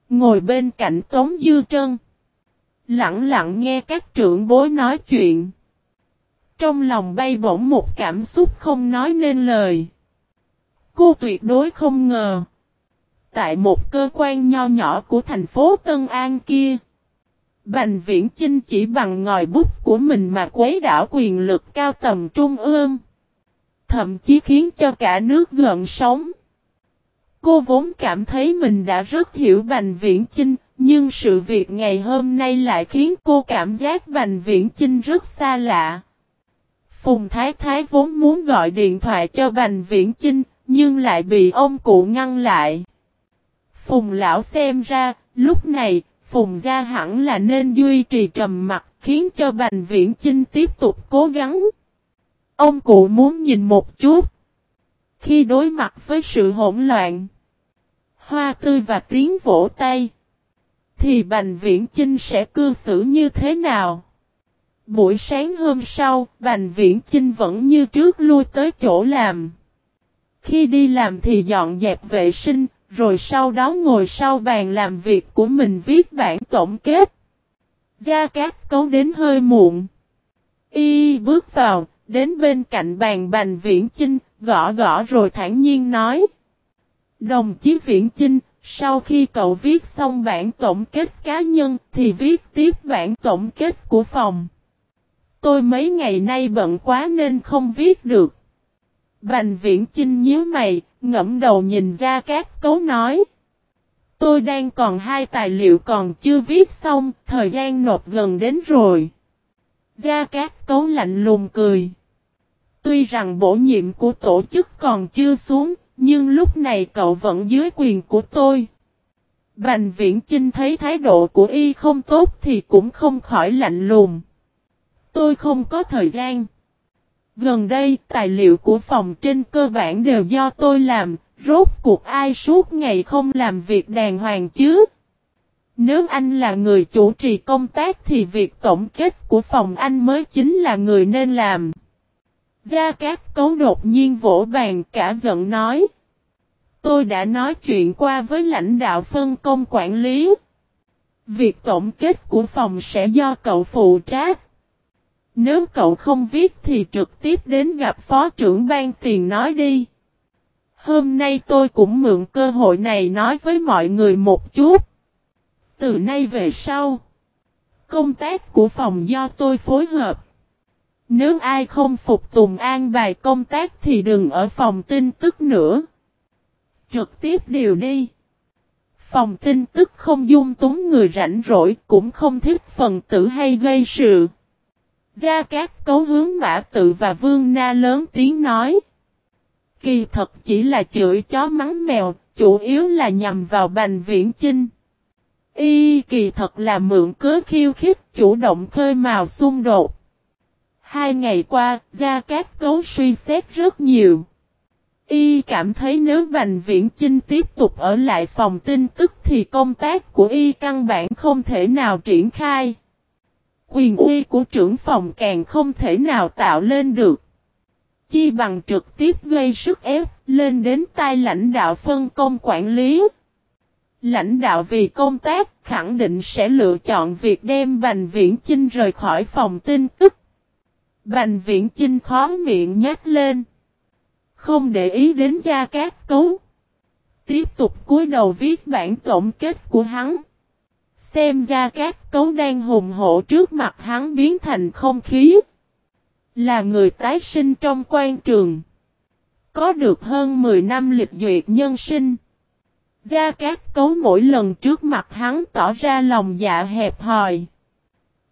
Ngồi bên cạnh Tống Dư Trân. Lặng lặng nghe các trưởng bối nói chuyện. Trong lòng bay bổng một cảm xúc không nói nên lời. Cô tuyệt đối không ngờ tại một cơ quan nho nhỏ của thành phố Tân An kia. Bành viễn Chinh chỉ bằng ngòi bút của mình mà quấy đảo quyền lực cao tầm trung ương. Thậm chí khiến cho cả nước gần sống. Cô vốn cảm thấy mình đã rất hiểu Bành Viễn Chinh, nhưng sự việc ngày hôm nay lại khiến cô cảm giác Bành Viễn Chinh rất xa lạ. Phùng Thái Thái vốn muốn gọi điện thoại cho Bành Viễn Chinh, nhưng lại bị ông cụ ngăn lại. Phùng lão xem ra, lúc này, Phùng gia hẳn là nên duy trì trầm mặt, khiến cho Bành Viễn Chinh tiếp tục cố gắng. Ông cụ muốn nhìn một chút. Khi đối mặt với sự hỗn loạn, hoa tươi và tiếng vỗ tay, thì Bành Viễn Chinh sẽ cư xử như thế nào? Buổi sáng hôm sau, Bành Viễn Chinh vẫn như trước lui tới chỗ làm. Khi đi làm thì dọn dẹp vệ sinh, rồi sau đó ngồi sau bàn làm việc của mình viết bản tổng kết. Gia Cát cấu đến hơi muộn. Y bước vào, đến bên cạnh bàn bành viễn chinh, gõ gõ rồi thản nhiên nói. Đồng chí viễn chinh, sau khi cậu viết xong bản tổng kết cá nhân thì viết tiếp bản tổng kết của phòng. Tôi mấy ngày nay bận quá nên không viết được. Bành viễn chinh nhíu mày, ngẫm đầu nhìn ra các cấu nói. Tôi đang còn hai tài liệu còn chưa viết xong, thời gian nộp gần đến rồi. Gia Cát Cấu lạnh lùng cười. Tuy rằng bổ nhiệm của tổ chức còn chưa xuống, nhưng lúc này cậu vẫn dưới quyền của tôi. Bành viễn Trinh thấy thái độ của y không tốt thì cũng không khỏi lạnh lùng. Tôi không có thời gian. Gần đây, tài liệu của phòng trên cơ bản đều do tôi làm, rốt cuộc ai suốt ngày không làm việc đàng hoàng chứ? Nếu anh là người chủ trì công tác thì việc tổng kết của phòng anh mới chính là người nên làm. Gia Cát Cấu đột nhiên vỗ bàn cả giận nói. Tôi đã nói chuyện qua với lãnh đạo phân công quản lý. Việc tổng kết của phòng sẽ do cậu phụ trách. Nếu cậu không viết thì trực tiếp đến gặp phó trưởng ban tiền nói đi. Hôm nay tôi cũng mượn cơ hội này nói với mọi người một chút. Từ nay về sau, công tác của phòng do tôi phối hợp. Nếu ai không phục tùng an bài công tác thì đừng ở phòng tin tức nữa. Trực tiếp điều đi. Phòng tin tức không dung túng người rảnh rỗi cũng không thích phần tử hay gây sự. Gia Cát cấu hướng mã tự và vương na lớn tiếng nói. Kỳ thật chỉ là chửi chó mắng mèo, chủ yếu là nhằm vào bành viễn chinh. Y kỳ thật là mượn cớ khiêu khích chủ động khơi mào xung đột. Hai ngày qua, Gia Cát Cấu suy xét rất nhiều. Y cảm thấy nếu Bành Viễn Chinh tiếp tục ở lại phòng tin tức thì công tác của Y căn bản không thể nào triển khai. Quyền uy của trưởng phòng càng không thể nào tạo lên được. Chi bằng trực tiếp gây sức ép lên đến tay lãnh đạo phân công quản lý. Lãnh đạo vì công tác khẳng định sẽ lựa chọn việc đem Bành Viễn Chinh rời khỏi phòng tin tức. Bành Viễn Chinh khó miệng nhát lên. Không để ý đến gia cát cấu. Tiếp tục cúi đầu viết bản tổng kết của hắn. Xem ra các cấu đang hùng hộ trước mặt hắn biến thành không khí. Là người tái sinh trong quan trường. Có được hơn 10 năm lịch duyệt nhân sinh. Gia Cát Cấu mỗi lần trước mặt hắn tỏ ra lòng dạ hẹp hòi.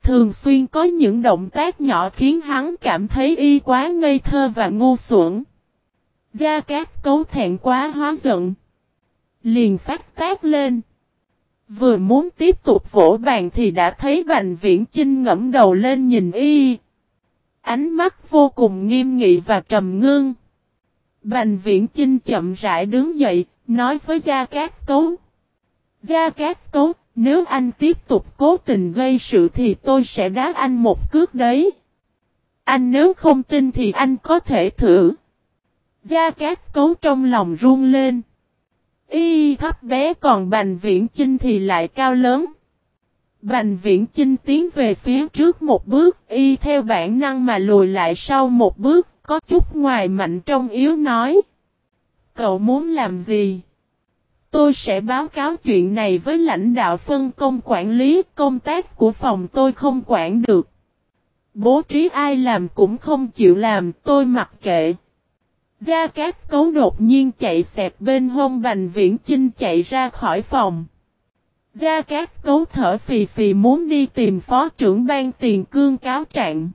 Thường xuyên có những động tác nhỏ khiến hắn cảm thấy y quá ngây thơ và ngu xuẩn. Gia Cát Cấu thẹn quá hóa giận. Liền phát tác lên. Vừa muốn tiếp tục vỗ bàn thì đã thấy Bành Viễn Chinh ngẫm đầu lên nhìn y. Ánh mắt vô cùng nghiêm nghị và trầm ngưng. Bành Viễn Chinh chậm rãi đứng dậy, nói với Gia Cát Cấu. Gia Cát Cấu, nếu anh tiếp tục cố tình gây sự thì tôi sẽ đá anh một cước đấy. Anh nếu không tin thì anh có thể thử. Gia Cát Cấu trong lòng run lên. Y thấp bé còn Bành Viễn Chinh thì lại cao lớn. Bành Viễn Chinh tiến về phía trước một bước, y theo bản năng mà lùi lại sau một bước, có chút ngoài mạnh trong yếu nói. Cậu muốn làm gì? Tôi sẽ báo cáo chuyện này với lãnh đạo phân công quản lý, công tác của phòng tôi không quản được. Bố trí ai làm cũng không chịu làm, tôi mặc kệ. Gia Cát Cấu đột nhiên chạy xẹp bên hông Bành Viễn Chinh chạy ra khỏi phòng. Gia Cát Cấu thở phì phì muốn đi tìm phó trưởng ban tiền cương cáo trạng.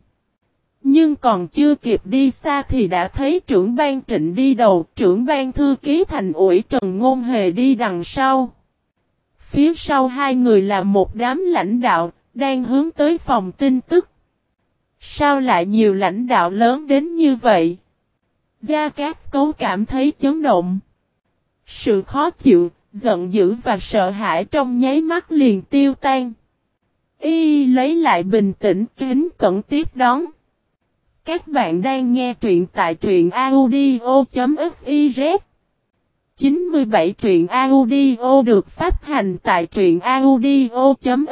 Nhưng còn chưa kịp đi xa thì đã thấy trưởng ban trịnh đi đầu, trưởng ban thư ký thành ủi Trần Ngôn Hề đi đằng sau. Phía sau hai người là một đám lãnh đạo, đang hướng tới phòng tin tức. Sao lại nhiều lãnh đạo lớn đến như vậy? Gia Cát Cấu cảm thấy chấn động. Sự khó chịu, giận dữ và sợ hãi trong nháy mắt liền tiêu tan. Y lấy lại bình tĩnh kính cẩn tiếp đón. Các bạn đang nghe truyện tại truyện audio.fiz 97 truyện audio được phát hành tại truyện audio.fiz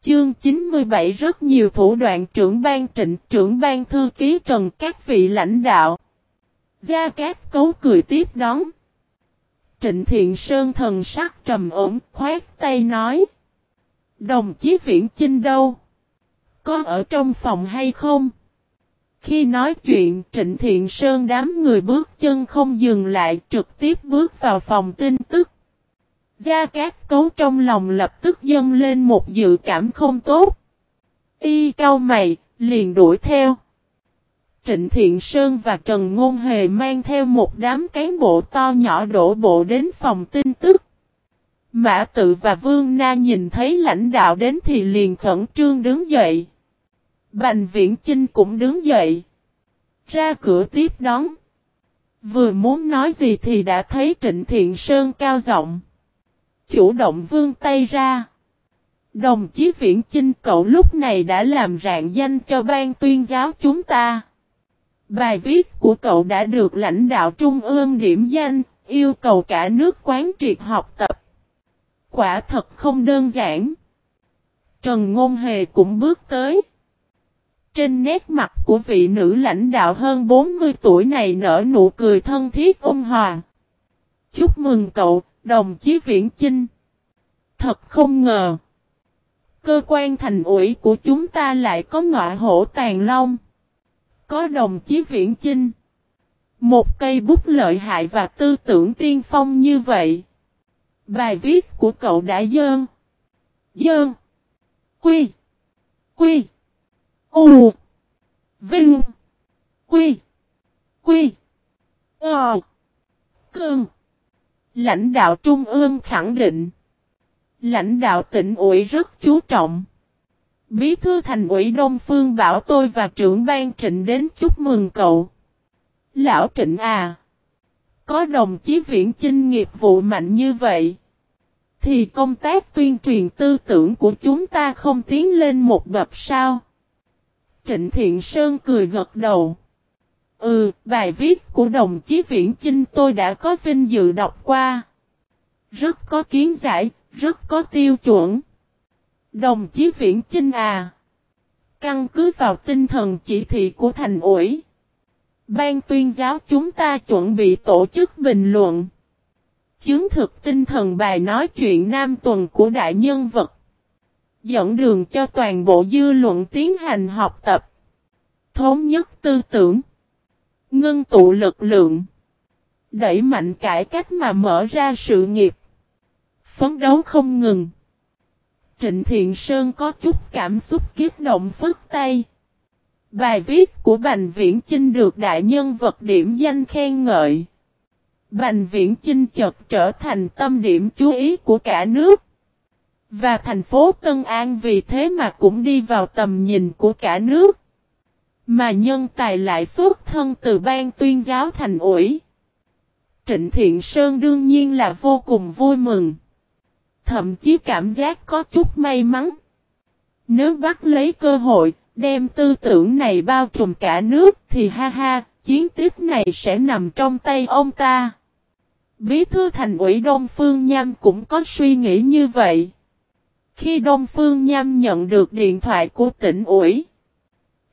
Chương 97 rất nhiều thủ đoạn trưởng ban trịnh, trưởng ban thư ký trần các vị lãnh đạo. Gia Cát cấu cười tiếp đón. Trịnh Thiện Sơn thần sắc trầm ổn, khoát tay nói. Đồng chí Viễn Chinh đâu? Có ở trong phòng hay không? Khi nói chuyện, Trịnh Thiện Sơn đám người bước chân không dừng lại, trực tiếp bước vào phòng tin tức. Gia Cát Cấu trong lòng lập tức dâng lên một dự cảm không tốt. Y cao mày, liền đuổi theo. Trịnh Thiện Sơn và Trần Ngôn Hề mang theo một đám cán bộ to nhỏ đổ bộ đến phòng tin tức. Mã Tự và Vương Na nhìn thấy lãnh đạo đến thì liền khẩn trương đứng dậy. Bành Viễn Chinh cũng đứng dậy. Ra cửa tiếp đón. Vừa muốn nói gì thì đã thấy Trịnh Thiện Sơn cao giọng chủ động vương tay ra. Đồng chí Viễn Chinh cậu lúc này đã làm rạng danh cho ban tuyên giáo chúng ta. Bài viết của cậu đã được lãnh đạo trung ương điểm danh, yêu cầu cả nước quán triệt học tập. Quả thật không đơn giản. Trần Ngôn Hề cũng bước tới. Trên nét mặt của vị nữ lãnh đạo hơn 40 tuổi này nở nụ cười thân thiết ôn hòa. Chúc mừng cậu, đồng chí Viễn Chinh. Thật không ngờ. Cơ quan thành ủy của chúng ta lại có ngọa hổ tàn long. Có đồng chí Viễn Chinh. Một cây bút lợi hại và tư tưởng tiên phong như vậy. Bài viết của cậu đã dơn. Dơn. Quy. Quy. U. Vinh. Quy. Quy. Ờ. Cơn. Lãnh đạo Trung ương khẳng định. Lãnh đạo tỉnh ủy rất chú trọng. Bí thư thành ủy Đông Phương bảo tôi và trưởng ban trịnh đến chúc mừng cậu. Lão trịnh à. Có đồng chí viễn chinh nghiệp vụ mạnh như vậy. Thì công tác tuyên truyền tư tưởng của chúng ta không tiến lên một bậc sao. Trịnh Thiện Sơn cười gật đầu. Ừ, bài viết của đồng chí Viễn Chinh tôi đã có vinh dự đọc qua. Rất có kiến giải, rất có tiêu chuẩn. Đồng chí Viễn Chinh à. Căn cứ vào tinh thần chỉ thị của thành ủy. Ban tuyên giáo chúng ta chuẩn bị tổ chức bình luận. Chứng thực tinh thần bài nói chuyện nam tuần của đại nhân vật. Dẫn đường cho toàn bộ dư luận tiến hành học tập. Thống nhất tư tưởng. Ngưng tụ lực lượng. Đẩy mạnh cải cách mà mở ra sự nghiệp. Phấn đấu không ngừng. Trịnh Thiện Sơn có chút cảm xúc kiết động phức tay. Bài viết của Bành Viễn Chinh được đại nhân vật điểm danh khen ngợi. Bành Viễn Chinh chợt trở thành tâm điểm chú ý của cả nước. Và thành phố Tân An vì thế mà cũng đi vào tầm nhìn của cả nước. Mà nhân tài lại xuất thân từ ban tuyên giáo thành ủy. Trịnh Thiện Sơn đương nhiên là vô cùng vui mừng. Thậm chí cảm giác có chút may mắn. Nếu bắt lấy cơ hội, đem tư tưởng này bao trùm cả nước thì ha ha, chiến tích này sẽ nằm trong tay ông ta. Bí thư thành ủy Đông Phương Nham cũng có suy nghĩ như vậy. Khi Đông Phương Nham nhận được điện thoại của tỉnh ủy,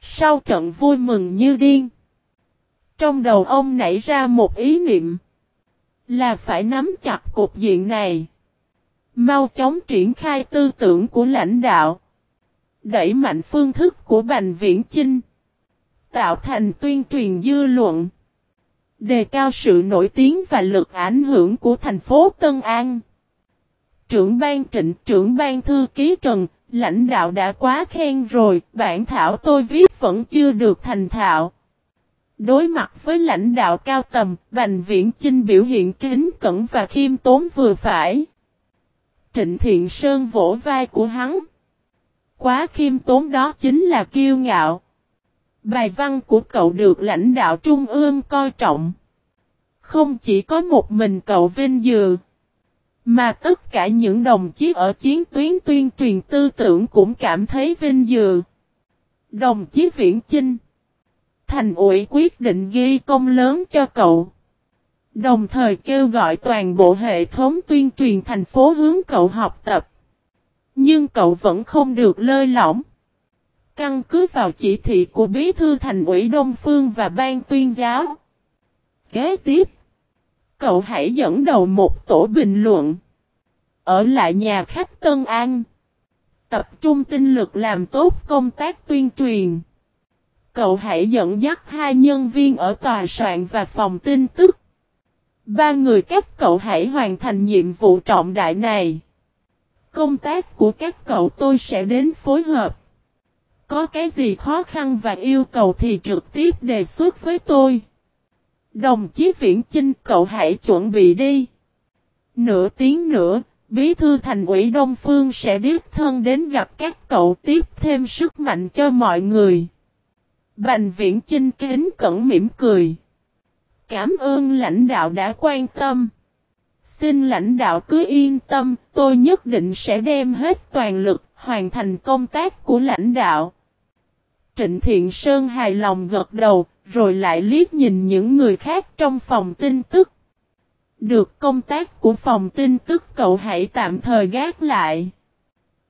sau trận vui mừng như điên, trong đầu ông nảy ra một ý niệm là phải nắm chặt cục diện này. Mau chóng triển khai tư tưởng của lãnh đạo. Đẩy mạnh phương thức của Bành Viễn Chinh. Tạo thành tuyên truyền dư luận. Đề cao sự nổi tiếng và lực ảnh hưởng của thành phố Tân An. Trưởng ban trịnh trưởng ban thư ký Trần, lãnh đạo đã quá khen rồi, bản thảo tôi viết vẫn chưa được thành thạo. Đối mặt với lãnh đạo cao tầm, Bành Viễn Chinh biểu hiện kính cẩn và khiêm tốn vừa phải. Trịnh Thiện Sơn vỗ vai của hắn. Quá khiêm tốn đó chính là kiêu ngạo. Bài văn của cậu được lãnh đạo trung ương coi trọng. Không chỉ có một mình cậu vinh dự. Mà tất cả những đồng chí ở chiến tuyến tuyên truyền tư tưởng cũng cảm thấy vinh dự. Đồng chí Viễn Chinh. Thành ủy quyết định ghi công lớn cho cậu. Đồng thời kêu gọi toàn bộ hệ thống tuyên truyền thành phố hướng cậu học tập. Nhưng cậu vẫn không được lơi lỏng. Căn cứ vào chỉ thị của Bí thư Thành ủy Đông Phương và Ban tuyên giáo. Kế tiếp, cậu hãy dẫn đầu một tổ bình luận. Ở lại nhà khách Tân An. Tập trung tinh lực làm tốt công tác tuyên truyền. Cậu hãy dẫn dắt hai nhân viên ở tòa soạn và phòng tin tức. Ba người các cậu hãy hoàn thành nhiệm vụ trọng đại này. Công tác của các cậu tôi sẽ đến phối hợp. Có cái gì khó khăn và yêu cầu thì trực tiếp đề xuất với tôi. Đồng chí Viễn Chinh cậu hãy chuẩn bị đi. Nửa tiếng nữa, Bí thư thành ủy Đông Phương sẽ đích thân đến gặp các cậu tiếp thêm sức mạnh cho mọi người. Bành Viễn Chinh kính cẩn mỉm cười. Cảm ơn lãnh đạo đã quan tâm. Xin lãnh đạo cứ yên tâm, tôi nhất định sẽ đem hết toàn lực hoàn thành công tác của lãnh đạo. Trịnh Thiện Sơn hài lòng gật đầu, rồi lại liếc nhìn những người khác trong phòng tin tức. Được công tác của phòng tin tức cậu hãy tạm thời gác lại.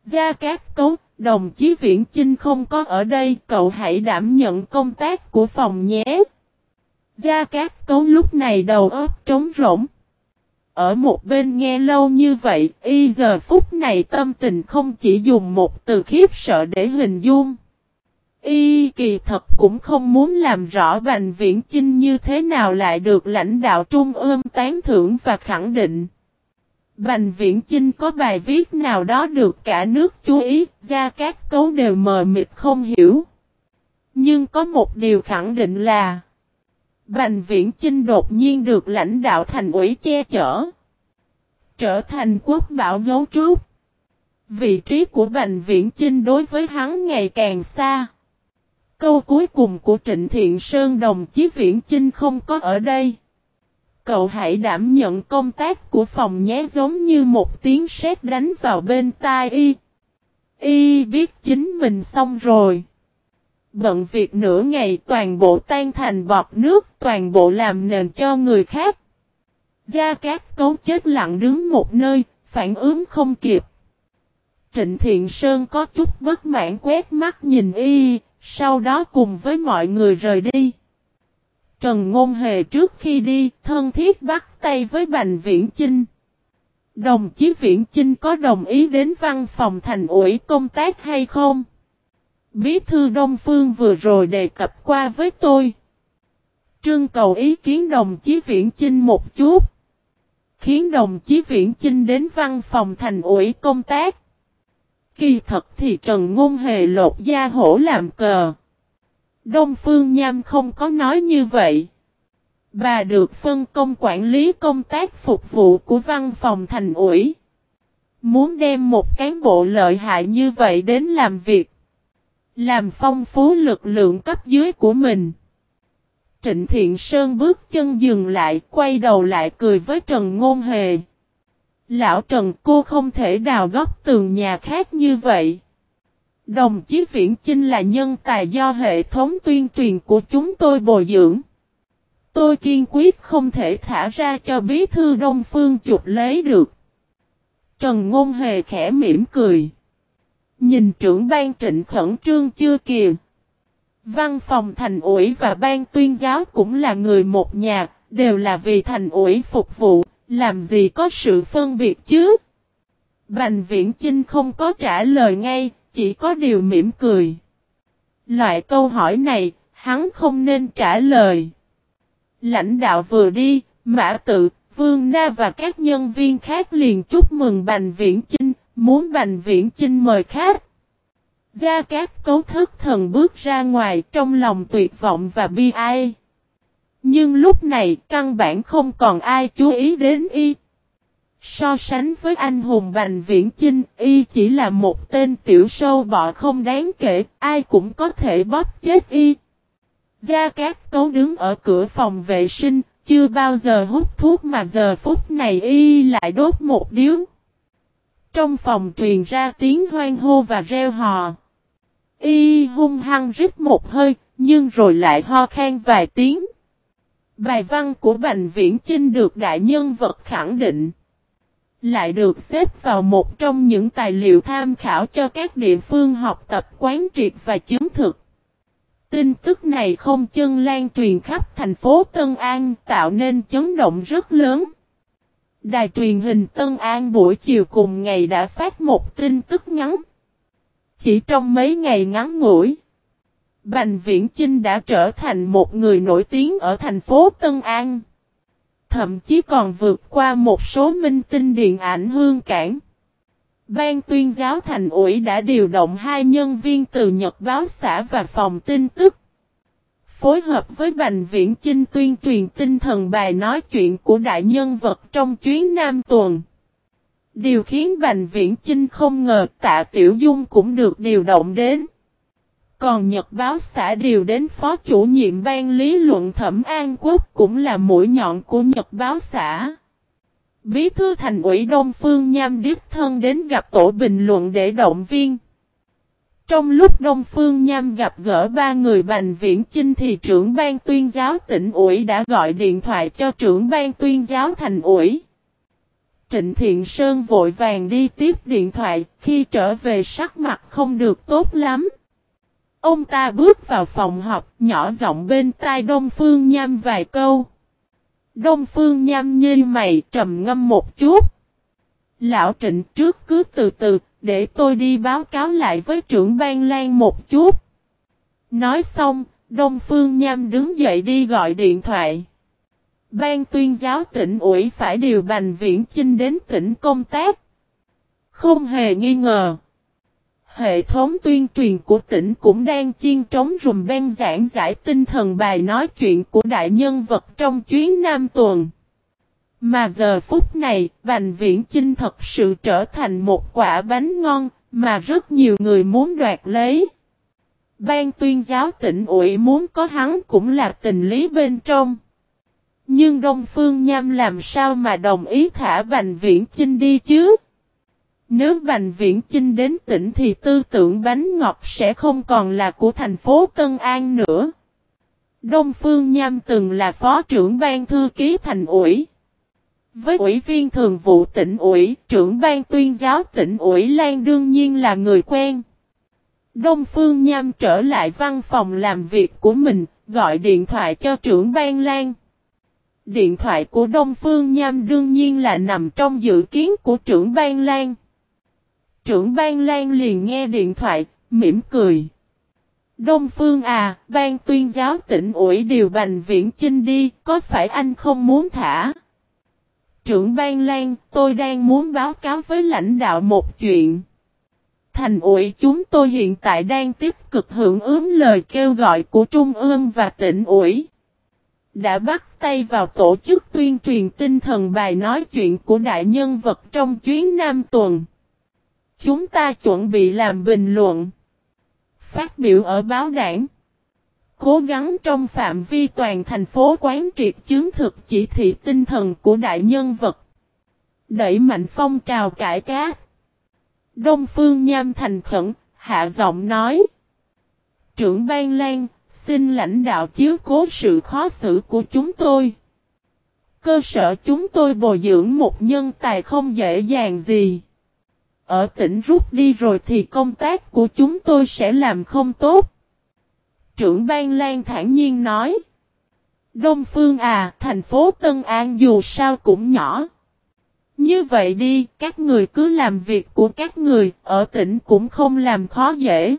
Gia Cát Cấu, đồng chí Viễn Chinh không có ở đây, cậu hãy đảm nhận công tác của phòng nhé. Gia Cát Cấu lúc này đầu óc trống rỗng. Ở một bên nghe lâu như vậy, y giờ phút này tâm tình không chỉ dùng một từ khiếp sợ để hình dung. Y kỳ thật cũng không muốn làm rõ Bành Viễn Chinh như thế nào lại được lãnh đạo Trung ương tán thưởng và khẳng định. Bành Viễn Chinh có bài viết nào đó được cả nước chú ý, ra các cấu đều mờ mịt không hiểu. Nhưng có một điều khẳng định là Bành Viễn Chinh đột nhiên được lãnh đạo thành ủy che chở. Trở thành quốc bảo gấu trúc. Vị trí của Bành Viễn Chinh đối với hắn ngày càng xa. Câu cuối cùng của Trịnh Thiện Sơn đồng chí Viễn Chinh không có ở đây. Cậu hãy đảm nhận công tác của phòng nhé giống như một tiếng sét đánh vào bên tai y. Y biết chính mình xong rồi. Bận việc nửa ngày toàn bộ tan thành bọt nước toàn bộ làm nền cho người khác. Gia Cát cấu chết lặng đứng một nơi, phản ứng không kịp. Trịnh Thiện Sơn có chút bất mãn quét mắt nhìn y, sau đó cùng với mọi người rời đi. Trần Ngôn Hề trước khi đi, thân thiết bắt tay với Bành Viễn Chinh. Đồng chí Viễn Chinh có đồng ý đến văn phòng thành ủy công tác hay không? Bí thư Đông Phương vừa rồi đề cập qua với tôi. Trương cầu ý kiến đồng chí Viễn Chinh một chút. Khiến đồng chí Viễn Chinh đến văn phòng thành ủy công tác. Kỳ thật thì Trần Ngôn Hề lột da hổ làm cờ. Đông Phương Nham không có nói như vậy. Bà được phân công quản lý công tác phục vụ của văn phòng thành ủy. Muốn đem một cán bộ lợi hại như vậy đến làm việc. Làm phong phú lực lượng cấp dưới của mình. Trịnh Thiện Sơn bước chân dừng lại, quay đầu lại cười với Trần Ngôn Hề. Lão Trần cô không thể đào góc tường nhà khác như vậy. Đồng chí Viễn Chinh là nhân tài do hệ thống tuyên truyền của chúng tôi bồi dưỡng. Tôi kiên quyết không thể thả ra cho bí thư Đông Phương chụp lấy được. Trần Ngôn Hề khẽ mỉm cười. Nhìn trưởng ban trịnh khẩn trương chưa kìa. Văn phòng thành ủy và ban tuyên giáo cũng là người một nhà, đều là vì thành ủy phục vụ, làm gì có sự phân biệt chứ? Bành viễn Chinh không có trả lời ngay, chỉ có điều mỉm cười. Loại câu hỏi này, hắn không nên trả lời. Lãnh đạo vừa đi, Mã Tự, Vương Na và các nhân viên khác liền chúc mừng Bành Viễn Chinh, muốn Bành Viễn Chinh mời khách. Gia Cát cấu thức thần bước ra ngoài trong lòng tuyệt vọng và bi ai. Nhưng lúc này căn bản không còn ai chú ý đến y. So sánh với anh hùng Bành Viễn Chinh, y chỉ là một tên tiểu sâu bọ không đáng kể, ai cũng có thể bóp chết y. Gia Cát Cấu đứng ở cửa phòng vệ sinh, chưa bao giờ hút thuốc mà giờ phút này y lại đốt một điếu. Trong phòng truyền ra tiếng hoang hô và reo hò. Y hung hăng rít một hơi, nhưng rồi lại ho khan vài tiếng. Bài văn của Bành Viễn Chinh được đại nhân vật khẳng định. Lại được xếp vào một trong những tài liệu tham khảo cho các địa phương học tập quán triệt và chứng thực. Tin tức này không chân lan truyền khắp thành phố Tân An tạo nên chấn động rất lớn. Đài truyền hình Tân An buổi chiều cùng ngày đã phát một tin tức ngắn. Chỉ trong mấy ngày ngắn ngủi, Bành Viễn Chinh đã trở thành một người nổi tiếng ở thành phố Tân An. Thậm chí còn vượt qua một số minh tinh điện ảnh hương cảng. Ban tuyên giáo thành ủy đã điều động hai nhân viên từ Nhật báo xã và phòng tin tức. Phối hợp với Bành Viễn Chinh tuyên truyền tinh thần bài nói chuyện của đại nhân vật trong chuyến Nam Tuần. Điều khiến Bành Viễn Chinh không ngờ tạ Tiểu Dung cũng được điều động đến. Còn Nhật báo xã điều đến phó chủ nhiệm ban lý luận Thẩm An Quốc cũng là mũi nhọn của Nhật báo xã. Bí thư thành ủy Đông Phương Nham Điếp Thân đến gặp tổ bình luận để động viên. Trong lúc Đông Phương Nham gặp gỡ ba người Bành Viễn Chinh thì trưởng ban tuyên giáo tỉnh ủy đã gọi điện thoại cho trưởng ban tuyên giáo thành ủy. Trịnh Thiện Sơn vội vàng đi tiếp điện thoại, khi trở về sắc mặt không được tốt lắm. Ông ta bước vào phòng học nhỏ giọng bên tai Đông Phương Nham vài câu. Đông Phương Nham nhây mày trầm ngâm một chút. Lão Trịnh trước cứ từ từ, để tôi đi báo cáo lại với trưởng ban lan một chút. Nói xong, Đông Phương Nham đứng dậy đi gọi điện thoại. Ban tuyên giáo tỉnh ủy phải điều Bành Viễn Chinh đến tỉnh công tác. Không hề nghi ngờ. Hệ thống tuyên truyền của tỉnh cũng đang chiên trống rùm ben giảng giải tinh thần bài nói chuyện của đại nhân vật trong chuyến Nam Tuần. Mà giờ phút này, Bành Viễn Chinh thật sự trở thành một quả bánh ngon, mà rất nhiều người muốn đoạt lấy. Ban tuyên giáo tỉnh ủy muốn có hắn cũng là tình lý bên trong. Nhưng Đông Phương Nham làm sao mà đồng ý thả Bành Viễn Chinh đi chứ? Nếu Bành Viễn Chinh đến tỉnh thì tư tưởng bánh ngọt sẽ không còn là của thành phố Tân An nữa. Đông Phương Nham từng là phó trưởng ban thư ký thành ủy. Với ủy viên thường vụ tỉnh ủy, trưởng ban tuyên giáo tỉnh ủy Lan đương nhiên là người quen. Đông Phương Nham trở lại văn phòng làm việc của mình, gọi điện thoại cho trưởng ban Lan. Điện thoại của Đông Phương Nham đương nhiên là nằm trong dự kiến của trưởng ban Lan. Trưởng ban Lan liền nghe điện thoại, mỉm cười. Đông Phương à, ban tuyên giáo tỉnh ủy điều bành viễn chinh đi, có phải anh không muốn thả? Trưởng ban Lan, tôi đang muốn báo cáo với lãnh đạo một chuyện. Thành ủy chúng tôi hiện tại đang tiếp cực hưởng ứng lời kêu gọi của Trung ương và tỉnh ủy. Đã bắt tay vào tổ chức tuyên truyền tinh thần bài nói chuyện của đại nhân vật trong chuyến Nam Tuần. Chúng ta chuẩn bị làm bình luận. Phát biểu ở báo đảng. Cố gắng trong phạm vi toàn thành phố quán triệt chứng thực chỉ thị tinh thần của đại nhân vật. Đẩy mạnh phong trào cải cát. Đông Phương Nham thành khẩn, hạ giọng nói. Trưởng ban lan, xin lãnh đạo chiếu cố sự khó xử của chúng tôi. Cơ sở chúng tôi bồi dưỡng một nhân tài không dễ dàng gì. Ở tỉnh rút đi rồi thì công tác của chúng tôi sẽ làm không tốt. Trưởng ban Lan thản nhiên nói. Đông Phương à, thành phố Tân An dù sao cũng nhỏ. Như vậy đi, các người cứ làm việc của các người, ở tỉnh cũng không làm khó dễ.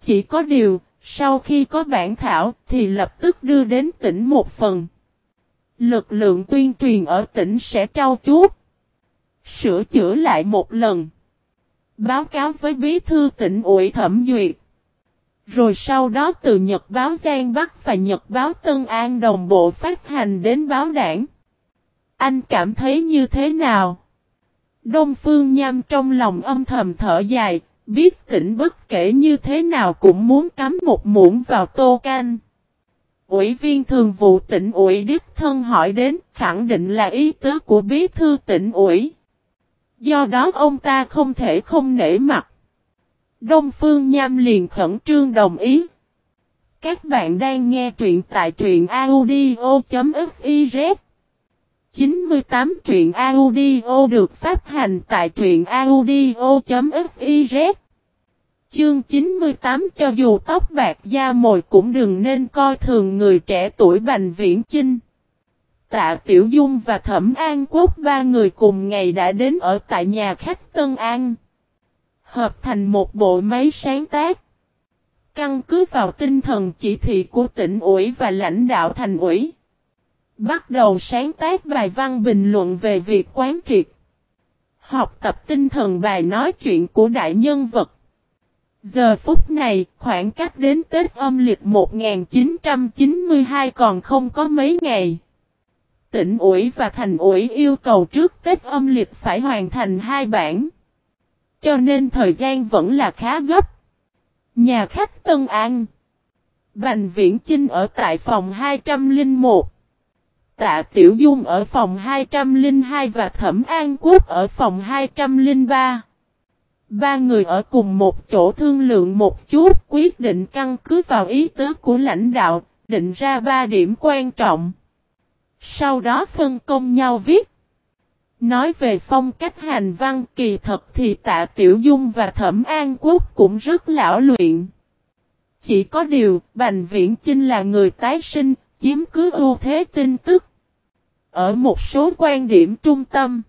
Chỉ có điều, sau khi có bản thảo thì lập tức đưa đến tỉnh một phần. Lực lượng tuyên truyền ở tỉnh sẽ trao chuốt. Sửa chữa lại một lần. Báo cáo với bí thư tỉnh ủy thẩm duyệt. Rồi sau đó từ Nhật báo Giang Bắc và Nhật báo Tân An đồng bộ phát hành đến báo đảng. Anh cảm thấy như thế nào? Đông Phương Nham trong lòng âm thầm thở dài, biết tỉnh bất kể như thế nào cũng muốn cắm một muỗng vào tô canh. Ủy viên thường vụ tỉnh ủy Đức Thân hỏi đến khẳng định là ý tứ của bí thư tỉnh ủy. Do đó ông ta không thể không nể mặt. Đông Phương Nham liền khẩn trương đồng ý. Các bạn đang nghe truyện tại truyện audio.fiz 98 truyện audio được phát hành tại truyện audio.fiz Chương 98 cho dù tóc bạc da mồi cũng đừng nên coi thường người trẻ tuổi Bành Viễn Chinh. Tạ Tiểu Dung và Thẩm An Quốc ba người cùng ngày đã đến ở tại nhà khách Tân An. Hợp thành một bộ máy sáng tác. Căn cứ vào tinh thần chỉ thị của tỉnh ủy và lãnh đạo thành ủy. Bắt đầu sáng tác bài văn bình luận về việc quán triệt. Học tập tinh thần bài nói chuyện của đại nhân vật. Giờ phút này, khoảng cách đến Tết âm lịch 1992 còn không có mấy ngày. Tỉnh ủy và thành ủy yêu cầu trước Tết âm lịch phải hoàn thành hai bản. Cho nên thời gian vẫn là khá gấp. Nhà khách Tân An Bành Viễn Chinh ở tại phòng 201 Tạ Tiểu Dung ở phòng 202 và Thẩm An Quốc ở phòng 203 Ba người ở cùng một chỗ thương lượng một chút quyết định căn cứ vào ý tứ của lãnh đạo, định ra ba điểm quan trọng. Sau đó phân công nhau viết. Nói về phong cách hành văn kỳ thật thì tạ Tiểu Dung và Thẩm An Quốc cũng rất lão luyện. Chỉ có điều, Bành Viễn Chinh là người tái sinh, chiếm cứ ưu thế tin tức. Ở một số quan điểm trung tâm,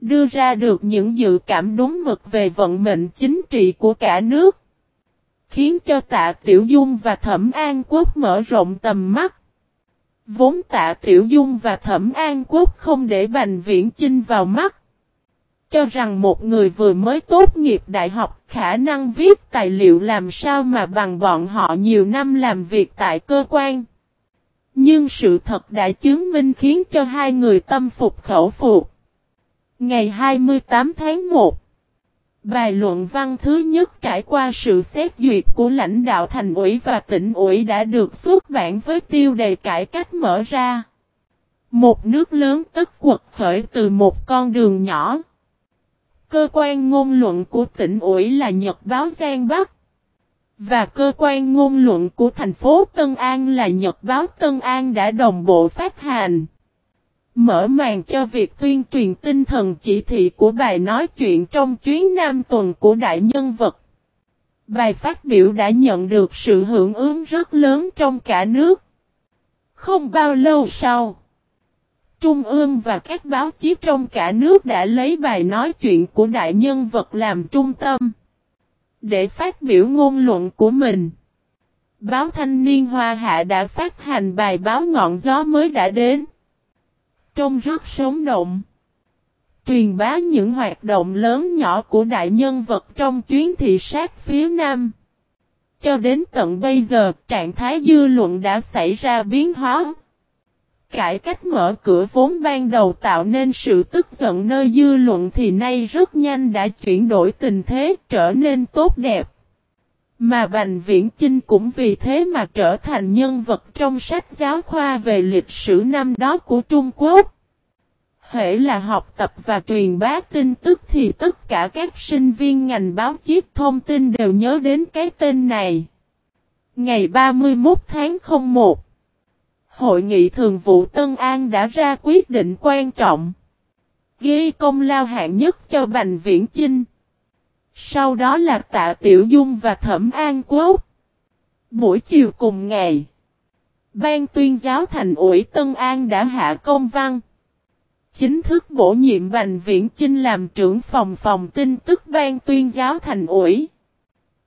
đưa ra được những dự cảm đúng mực về vận mệnh chính trị của cả nước. Khiến cho tạ Tiểu Dung và Thẩm An Quốc mở rộng tầm mắt. Vốn tạ Tiểu Dung và Thẩm An Quốc không để Bành Viễn Chinh vào mắt. Cho rằng một người vừa mới tốt nghiệp đại học khả năng viết tài liệu làm sao mà bằng bọn họ nhiều năm làm việc tại cơ quan. Nhưng sự thật đã chứng minh khiến cho hai người tâm phục khẩu phục. Ngày 28 tháng 1 Bài luận văn thứ nhất trải qua sự xét duyệt của lãnh đạo thành ủy và tỉnh ủy đã được xuất bản với tiêu đề cải cách mở ra. Một nước lớn tất quật khởi từ một con đường nhỏ. Cơ quan ngôn luận của tỉnh ủy là Nhật báo Giang Bắc. Và cơ quan ngôn luận của thành phố Tân An là Nhật báo Tân An đã đồng bộ phát hành. Mở màn cho việc tuyên truyền tinh thần chỉ thị của bài nói chuyện trong chuyến Nam tuần của đại nhân vật. Bài phát biểu đã nhận được sự hưởng ứng rất lớn trong cả nước. Không bao lâu sau, Trung ương và các báo chí trong cả nước đã lấy bài nói chuyện của đại nhân vật làm trung tâm. Để phát biểu ngôn luận của mình. Báo Thanh niên Hoa Hạ đã phát hành bài báo ngọn gió mới đã đến trông rất sống động. Truyền bá những hoạt động lớn nhỏ của đại nhân vật trong chuyến thị sát phía Nam. Cho đến tận bây giờ, trạng thái dư luận đã xảy ra biến hóa. Cải cách mở cửa vốn ban đầu tạo nên sự tức giận nơi dư luận thì nay rất nhanh đã chuyển đổi tình thế trở nên tốt đẹp. Mà Bành Viễn Chinh cũng vì thế mà trở thành nhân vật trong sách giáo khoa về lịch sử năm đó của Trung Quốc. Hễ là học tập và truyền bá tin tức thì tất cả các sinh viên ngành báo chí thông tin đều nhớ đến cái tên này. Ngày 31 tháng 01 Hội nghị thường vụ Tân An đã ra quyết định quan trọng. Ghi công lao hạng nhất cho Bành Viễn Chinh. Sau đó là Tạ Tiểu Dung và Thẩm An Quốc. Buổi chiều cùng ngày, Ban tuyên giáo thành ủy Tân An đã hạ công văn. Chính thức bổ nhiệm Bành Viễn Chinh làm trưởng phòng phòng tin tức ban tuyên giáo thành ủy.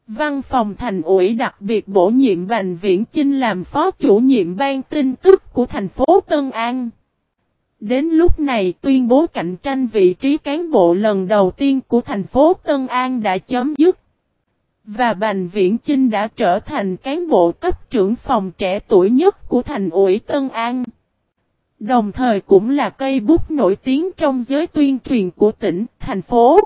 Văn phòng thành ủy đặc biệt bổ nhiệm Bành Viễn Chinh làm phó chủ nhiệm ban tin tức của thành phố Tân An. Đến lúc này tuyên bố cạnh tranh vị trí cán bộ lần đầu tiên của thành phố Tân An đã chấm dứt. Và Bành Viễn Chinh đã trở thành cán bộ cấp trưởng phòng trẻ tuổi nhất của thành ủy Tân An. Đồng thời cũng là cây bút nổi tiếng trong giới tuyên truyền của tỉnh, thành phố.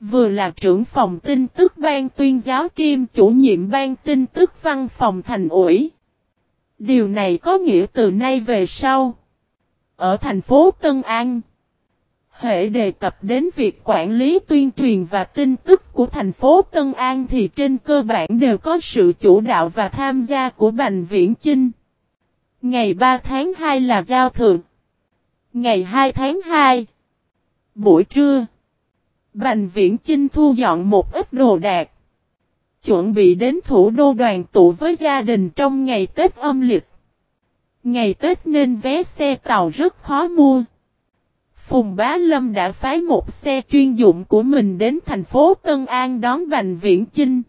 Vừa là trưởng phòng tin tức ban tuyên giáo kim chủ nhiệm ban tin tức văn phòng thành ủy. Điều này có nghĩa từ nay về sau. Ở thành phố Tân An, hệ đề cập đến việc quản lý tuyên truyền và tin tức của thành phố Tân An thì trên cơ bản đều có sự chủ đạo và tham gia của Bành Viễn Chinh. Ngày 3 tháng 2 là giao thượng. Ngày 2 tháng 2. Buổi trưa. Bành viễn Chinh thu dọn một ít đồ đạc. Chuẩn bị đến thủ đô đoàn tụ với gia đình trong ngày Tết âm lịch. Ngày Tết nên vé xe tàu rất khó mua. Phùng Bá Lâm đã phái một xe chuyên dụng của mình đến thành phố Tân An đón Bành Viễn Chinh.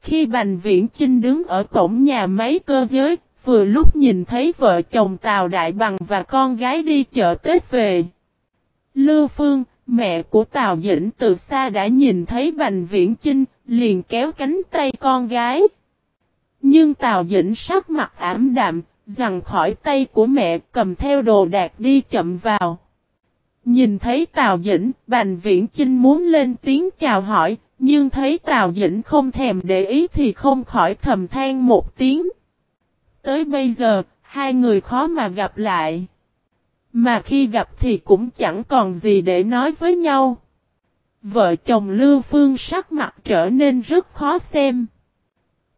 Khi Bành Viễn Chinh đứng ở cổng nhà máy cơ giới, vừa lúc nhìn thấy vợ chồng Tào Đại Bằng và con gái đi chợ Tết về. Lưu Phương, mẹ của Tào Dĩnh từ xa đã nhìn thấy Bành Viễn Chinh, liền kéo cánh tay con gái. Nhưng Tào Dĩnh sắc mặt ảm đạm, rằng khỏi tay của mẹ cầm theo đồ đạc đi chậm vào. Nhìn thấy Tào Dĩnh, Bành Viễn Chinh muốn lên tiếng chào hỏi, nhưng thấy Tào Dĩnh không thèm để ý thì không khỏi thầm than một tiếng tới bây giờ, hai người khó mà gặp lại. Mà khi gặp thì cũng chẳng còn gì để nói với nhau. Vợ chồng Lưu Phương sắc mặt trở nên rất khó xem.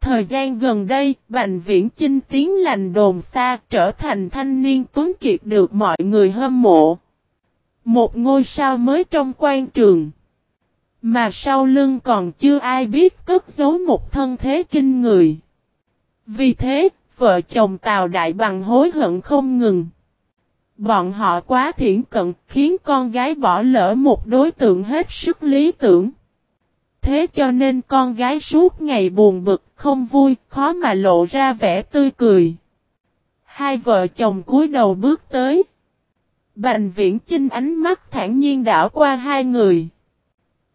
Thời gian gần đây, Bành Viễn Chinh tiến lành đồn xa trở thành thanh niên tuấn kiệt được mọi người hâm mộ. Một ngôi sao mới trong quan trường. Mà sau lưng còn chưa ai biết cất giấu một thân thế kinh người. Vì thế, vợ chồng Tào Đại Bằng hối hận không ngừng. Bọn họ quá thiển cận khiến con gái bỏ lỡ một đối tượng hết sức lý tưởng. Thế cho nên con gái suốt ngày buồn bực, không vui, khó mà lộ ra vẻ tươi cười. Hai vợ chồng cúi đầu bước tới. Bành viễn chinh ánh mắt thản nhiên đảo qua hai người.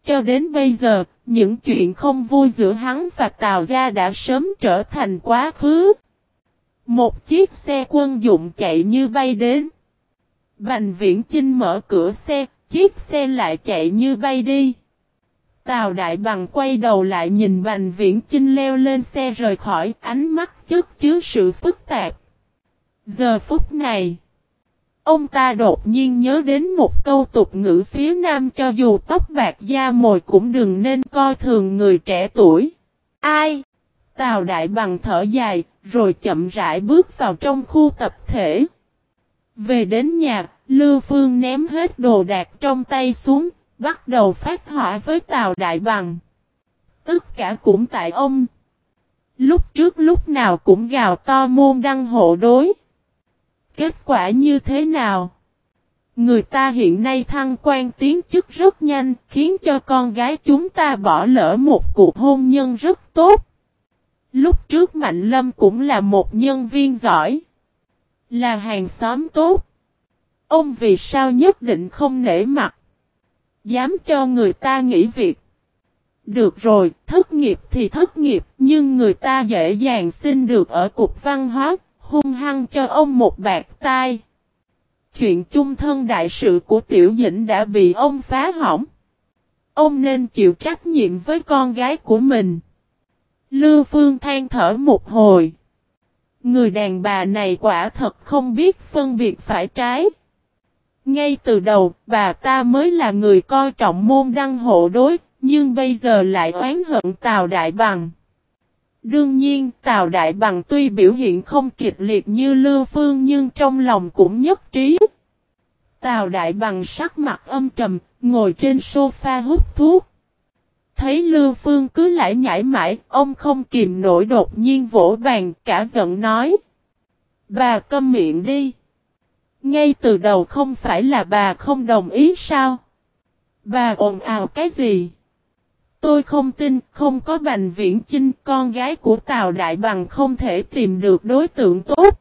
Cho đến bây giờ, những chuyện không vui giữa hắn và Tào Gia đã sớm trở thành quá khứ. Một chiếc xe quân dụng chạy như bay đến. Bành viễn chinh mở cửa xe, chiếc xe lại chạy như bay đi. Tào Đại Bằng quay đầu lại nhìn Bành Viễn Chinh leo lên xe rời khỏi ánh mắt chất chứa sự phức tạp. Giờ phút này, ông ta đột nhiên nhớ đến một câu tục ngữ phía nam cho dù tóc bạc da mồi cũng đừng nên coi thường người trẻ tuổi. Ai? Tào Đại Bằng thở dài, rồi chậm rãi bước vào trong khu tập thể. Về đến nhà, Lưu Phương ném hết đồ đạc trong tay xuống, bắt đầu phát hỏa với Tào Đại Bằng. Tất cả cũng tại ông. Lúc trước lúc nào cũng gào to môn đăng hộ đối. Kết quả như thế nào? Người ta hiện nay thăng quan tiến chức rất nhanh, khiến cho con gái chúng ta bỏ lỡ một cuộc hôn nhân rất tốt. Lúc trước Mạnh Lâm cũng là một nhân viên giỏi. Là hàng xóm tốt. Ông vì sao nhất định không nể mặt? Dám cho người ta nghỉ việc. Được rồi, thất nghiệp thì thất nghiệp, nhưng người ta dễ dàng xin được ở cục văn hóa, hung hăng cho ông một bạc tai. Chuyện chung thân đại sự của Tiểu Dĩnh đã bị ông phá hỏng. Ông nên chịu trách nhiệm với con gái của mình. Lưu Phương than thở một hồi. Người đàn bà này quả thật không biết phân biệt phải trái. Ngay từ đầu, bà ta mới là người coi trọng môn đăng hộ đối, nhưng bây giờ lại oán hận Tào Đại Bằng. Đương nhiên, Tào Đại Bằng tuy biểu hiện không kịch liệt như Lưu Phương nhưng trong lòng cũng nhất trí. Tào Đại Bằng sắc mặt âm trầm, ngồi trên sofa hút thuốc. Thấy Lưu Phương cứ lại nhảy mãi, ông không kìm nổi đột nhiên vỗ bàn, cả giận nói. Bà câm miệng đi. Ngay từ đầu không phải là bà không đồng ý sao? Bà ồn ào cái gì? Tôi không tin, không có Bành Viễn Chinh, con gái của Tào Đại Bằng không thể tìm được đối tượng tốt.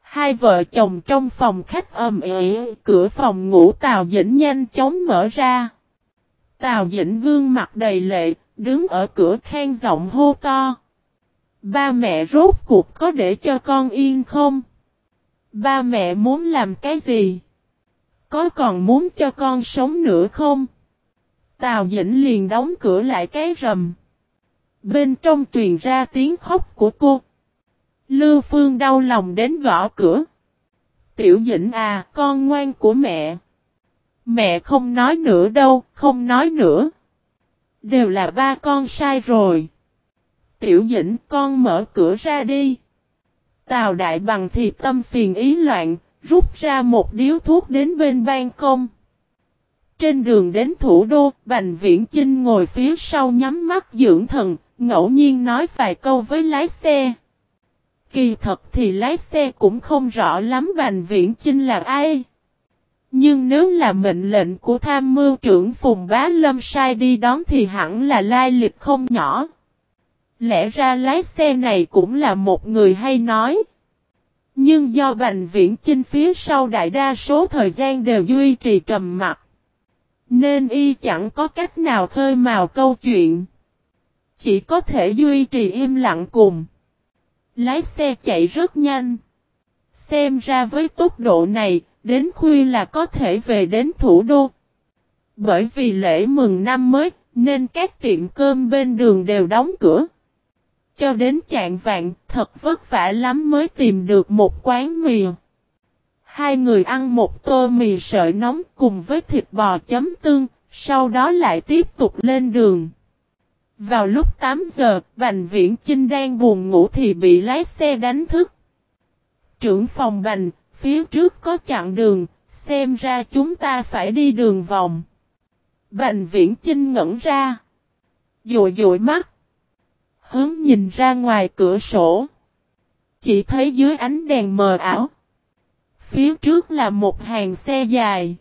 Hai vợ chồng trong phòng khách ầm ĩ, cửa phòng ngủ Tào Dĩnh nhanh chóng mở ra. Tào Dĩnh gương mặt đầy lệ, đứng ở cửa khen giọng hô to. Ba mẹ rốt cuộc có để cho con yên không? Ba mẹ muốn làm cái gì? Có còn muốn cho con sống nữa không? Tào Dĩnh liền đóng cửa lại cái rầm. Bên trong truyền ra tiếng khóc của cô. Lưu Phương đau lòng đến gõ cửa. Tiểu Dĩnh à, con ngoan của mẹ. Mẹ không nói nữa đâu, không nói nữa. Đều là ba con sai rồi. Tiểu Dĩnh con mở cửa ra đi. Tào Đại Bằng thì tâm phiền ý loạn, rút ra một điếu thuốc đến bên ban công. Trên đường đến thủ đô, Bành Viễn Chinh ngồi phía sau nhắm mắt dưỡng thần, ngẫu nhiên nói vài câu với lái xe. Kỳ thật thì lái xe cũng không rõ lắm Bành Viễn Chinh là ai. Nhưng nếu là mệnh lệnh của tham mưu trưởng Phùng Bá Lâm sai đi đón thì hẳn là lai lịch không nhỏ. Lẽ ra lái xe này cũng là một người hay nói. Nhưng do Bành Viễn Chinh phía sau đại đa số thời gian đều duy trì trầm mặt. Nên y chẳng có cách nào khơi mào câu chuyện. Chỉ có thể duy trì im lặng cùng. Lái xe chạy rất nhanh. Xem ra với tốc độ này, đến khuya là có thể về đến thủ đô. Bởi vì lễ mừng năm mới, nên các tiệm cơm bên đường đều đóng cửa. Cho đến chạng vạn, thật vất vả lắm mới tìm được một quán mì. Hai người ăn một tô mì sợi nóng cùng với thịt bò chấm tương, Sau đó lại tiếp tục lên đường. Vào lúc 8 giờ, Bành Viễn Chinh đang buồn ngủ thì bị lái xe đánh thức. Trưởng phòng Bành, phía trước có chặn đường, xem ra chúng ta phải đi đường vòng. Bành Viễn Chinh ngẩn ra. Dội dội mắt. Hướng nhìn ra ngoài cửa sổ. Chỉ thấy dưới ánh đèn mờ ảo. Phía trước là một hàng xe dài.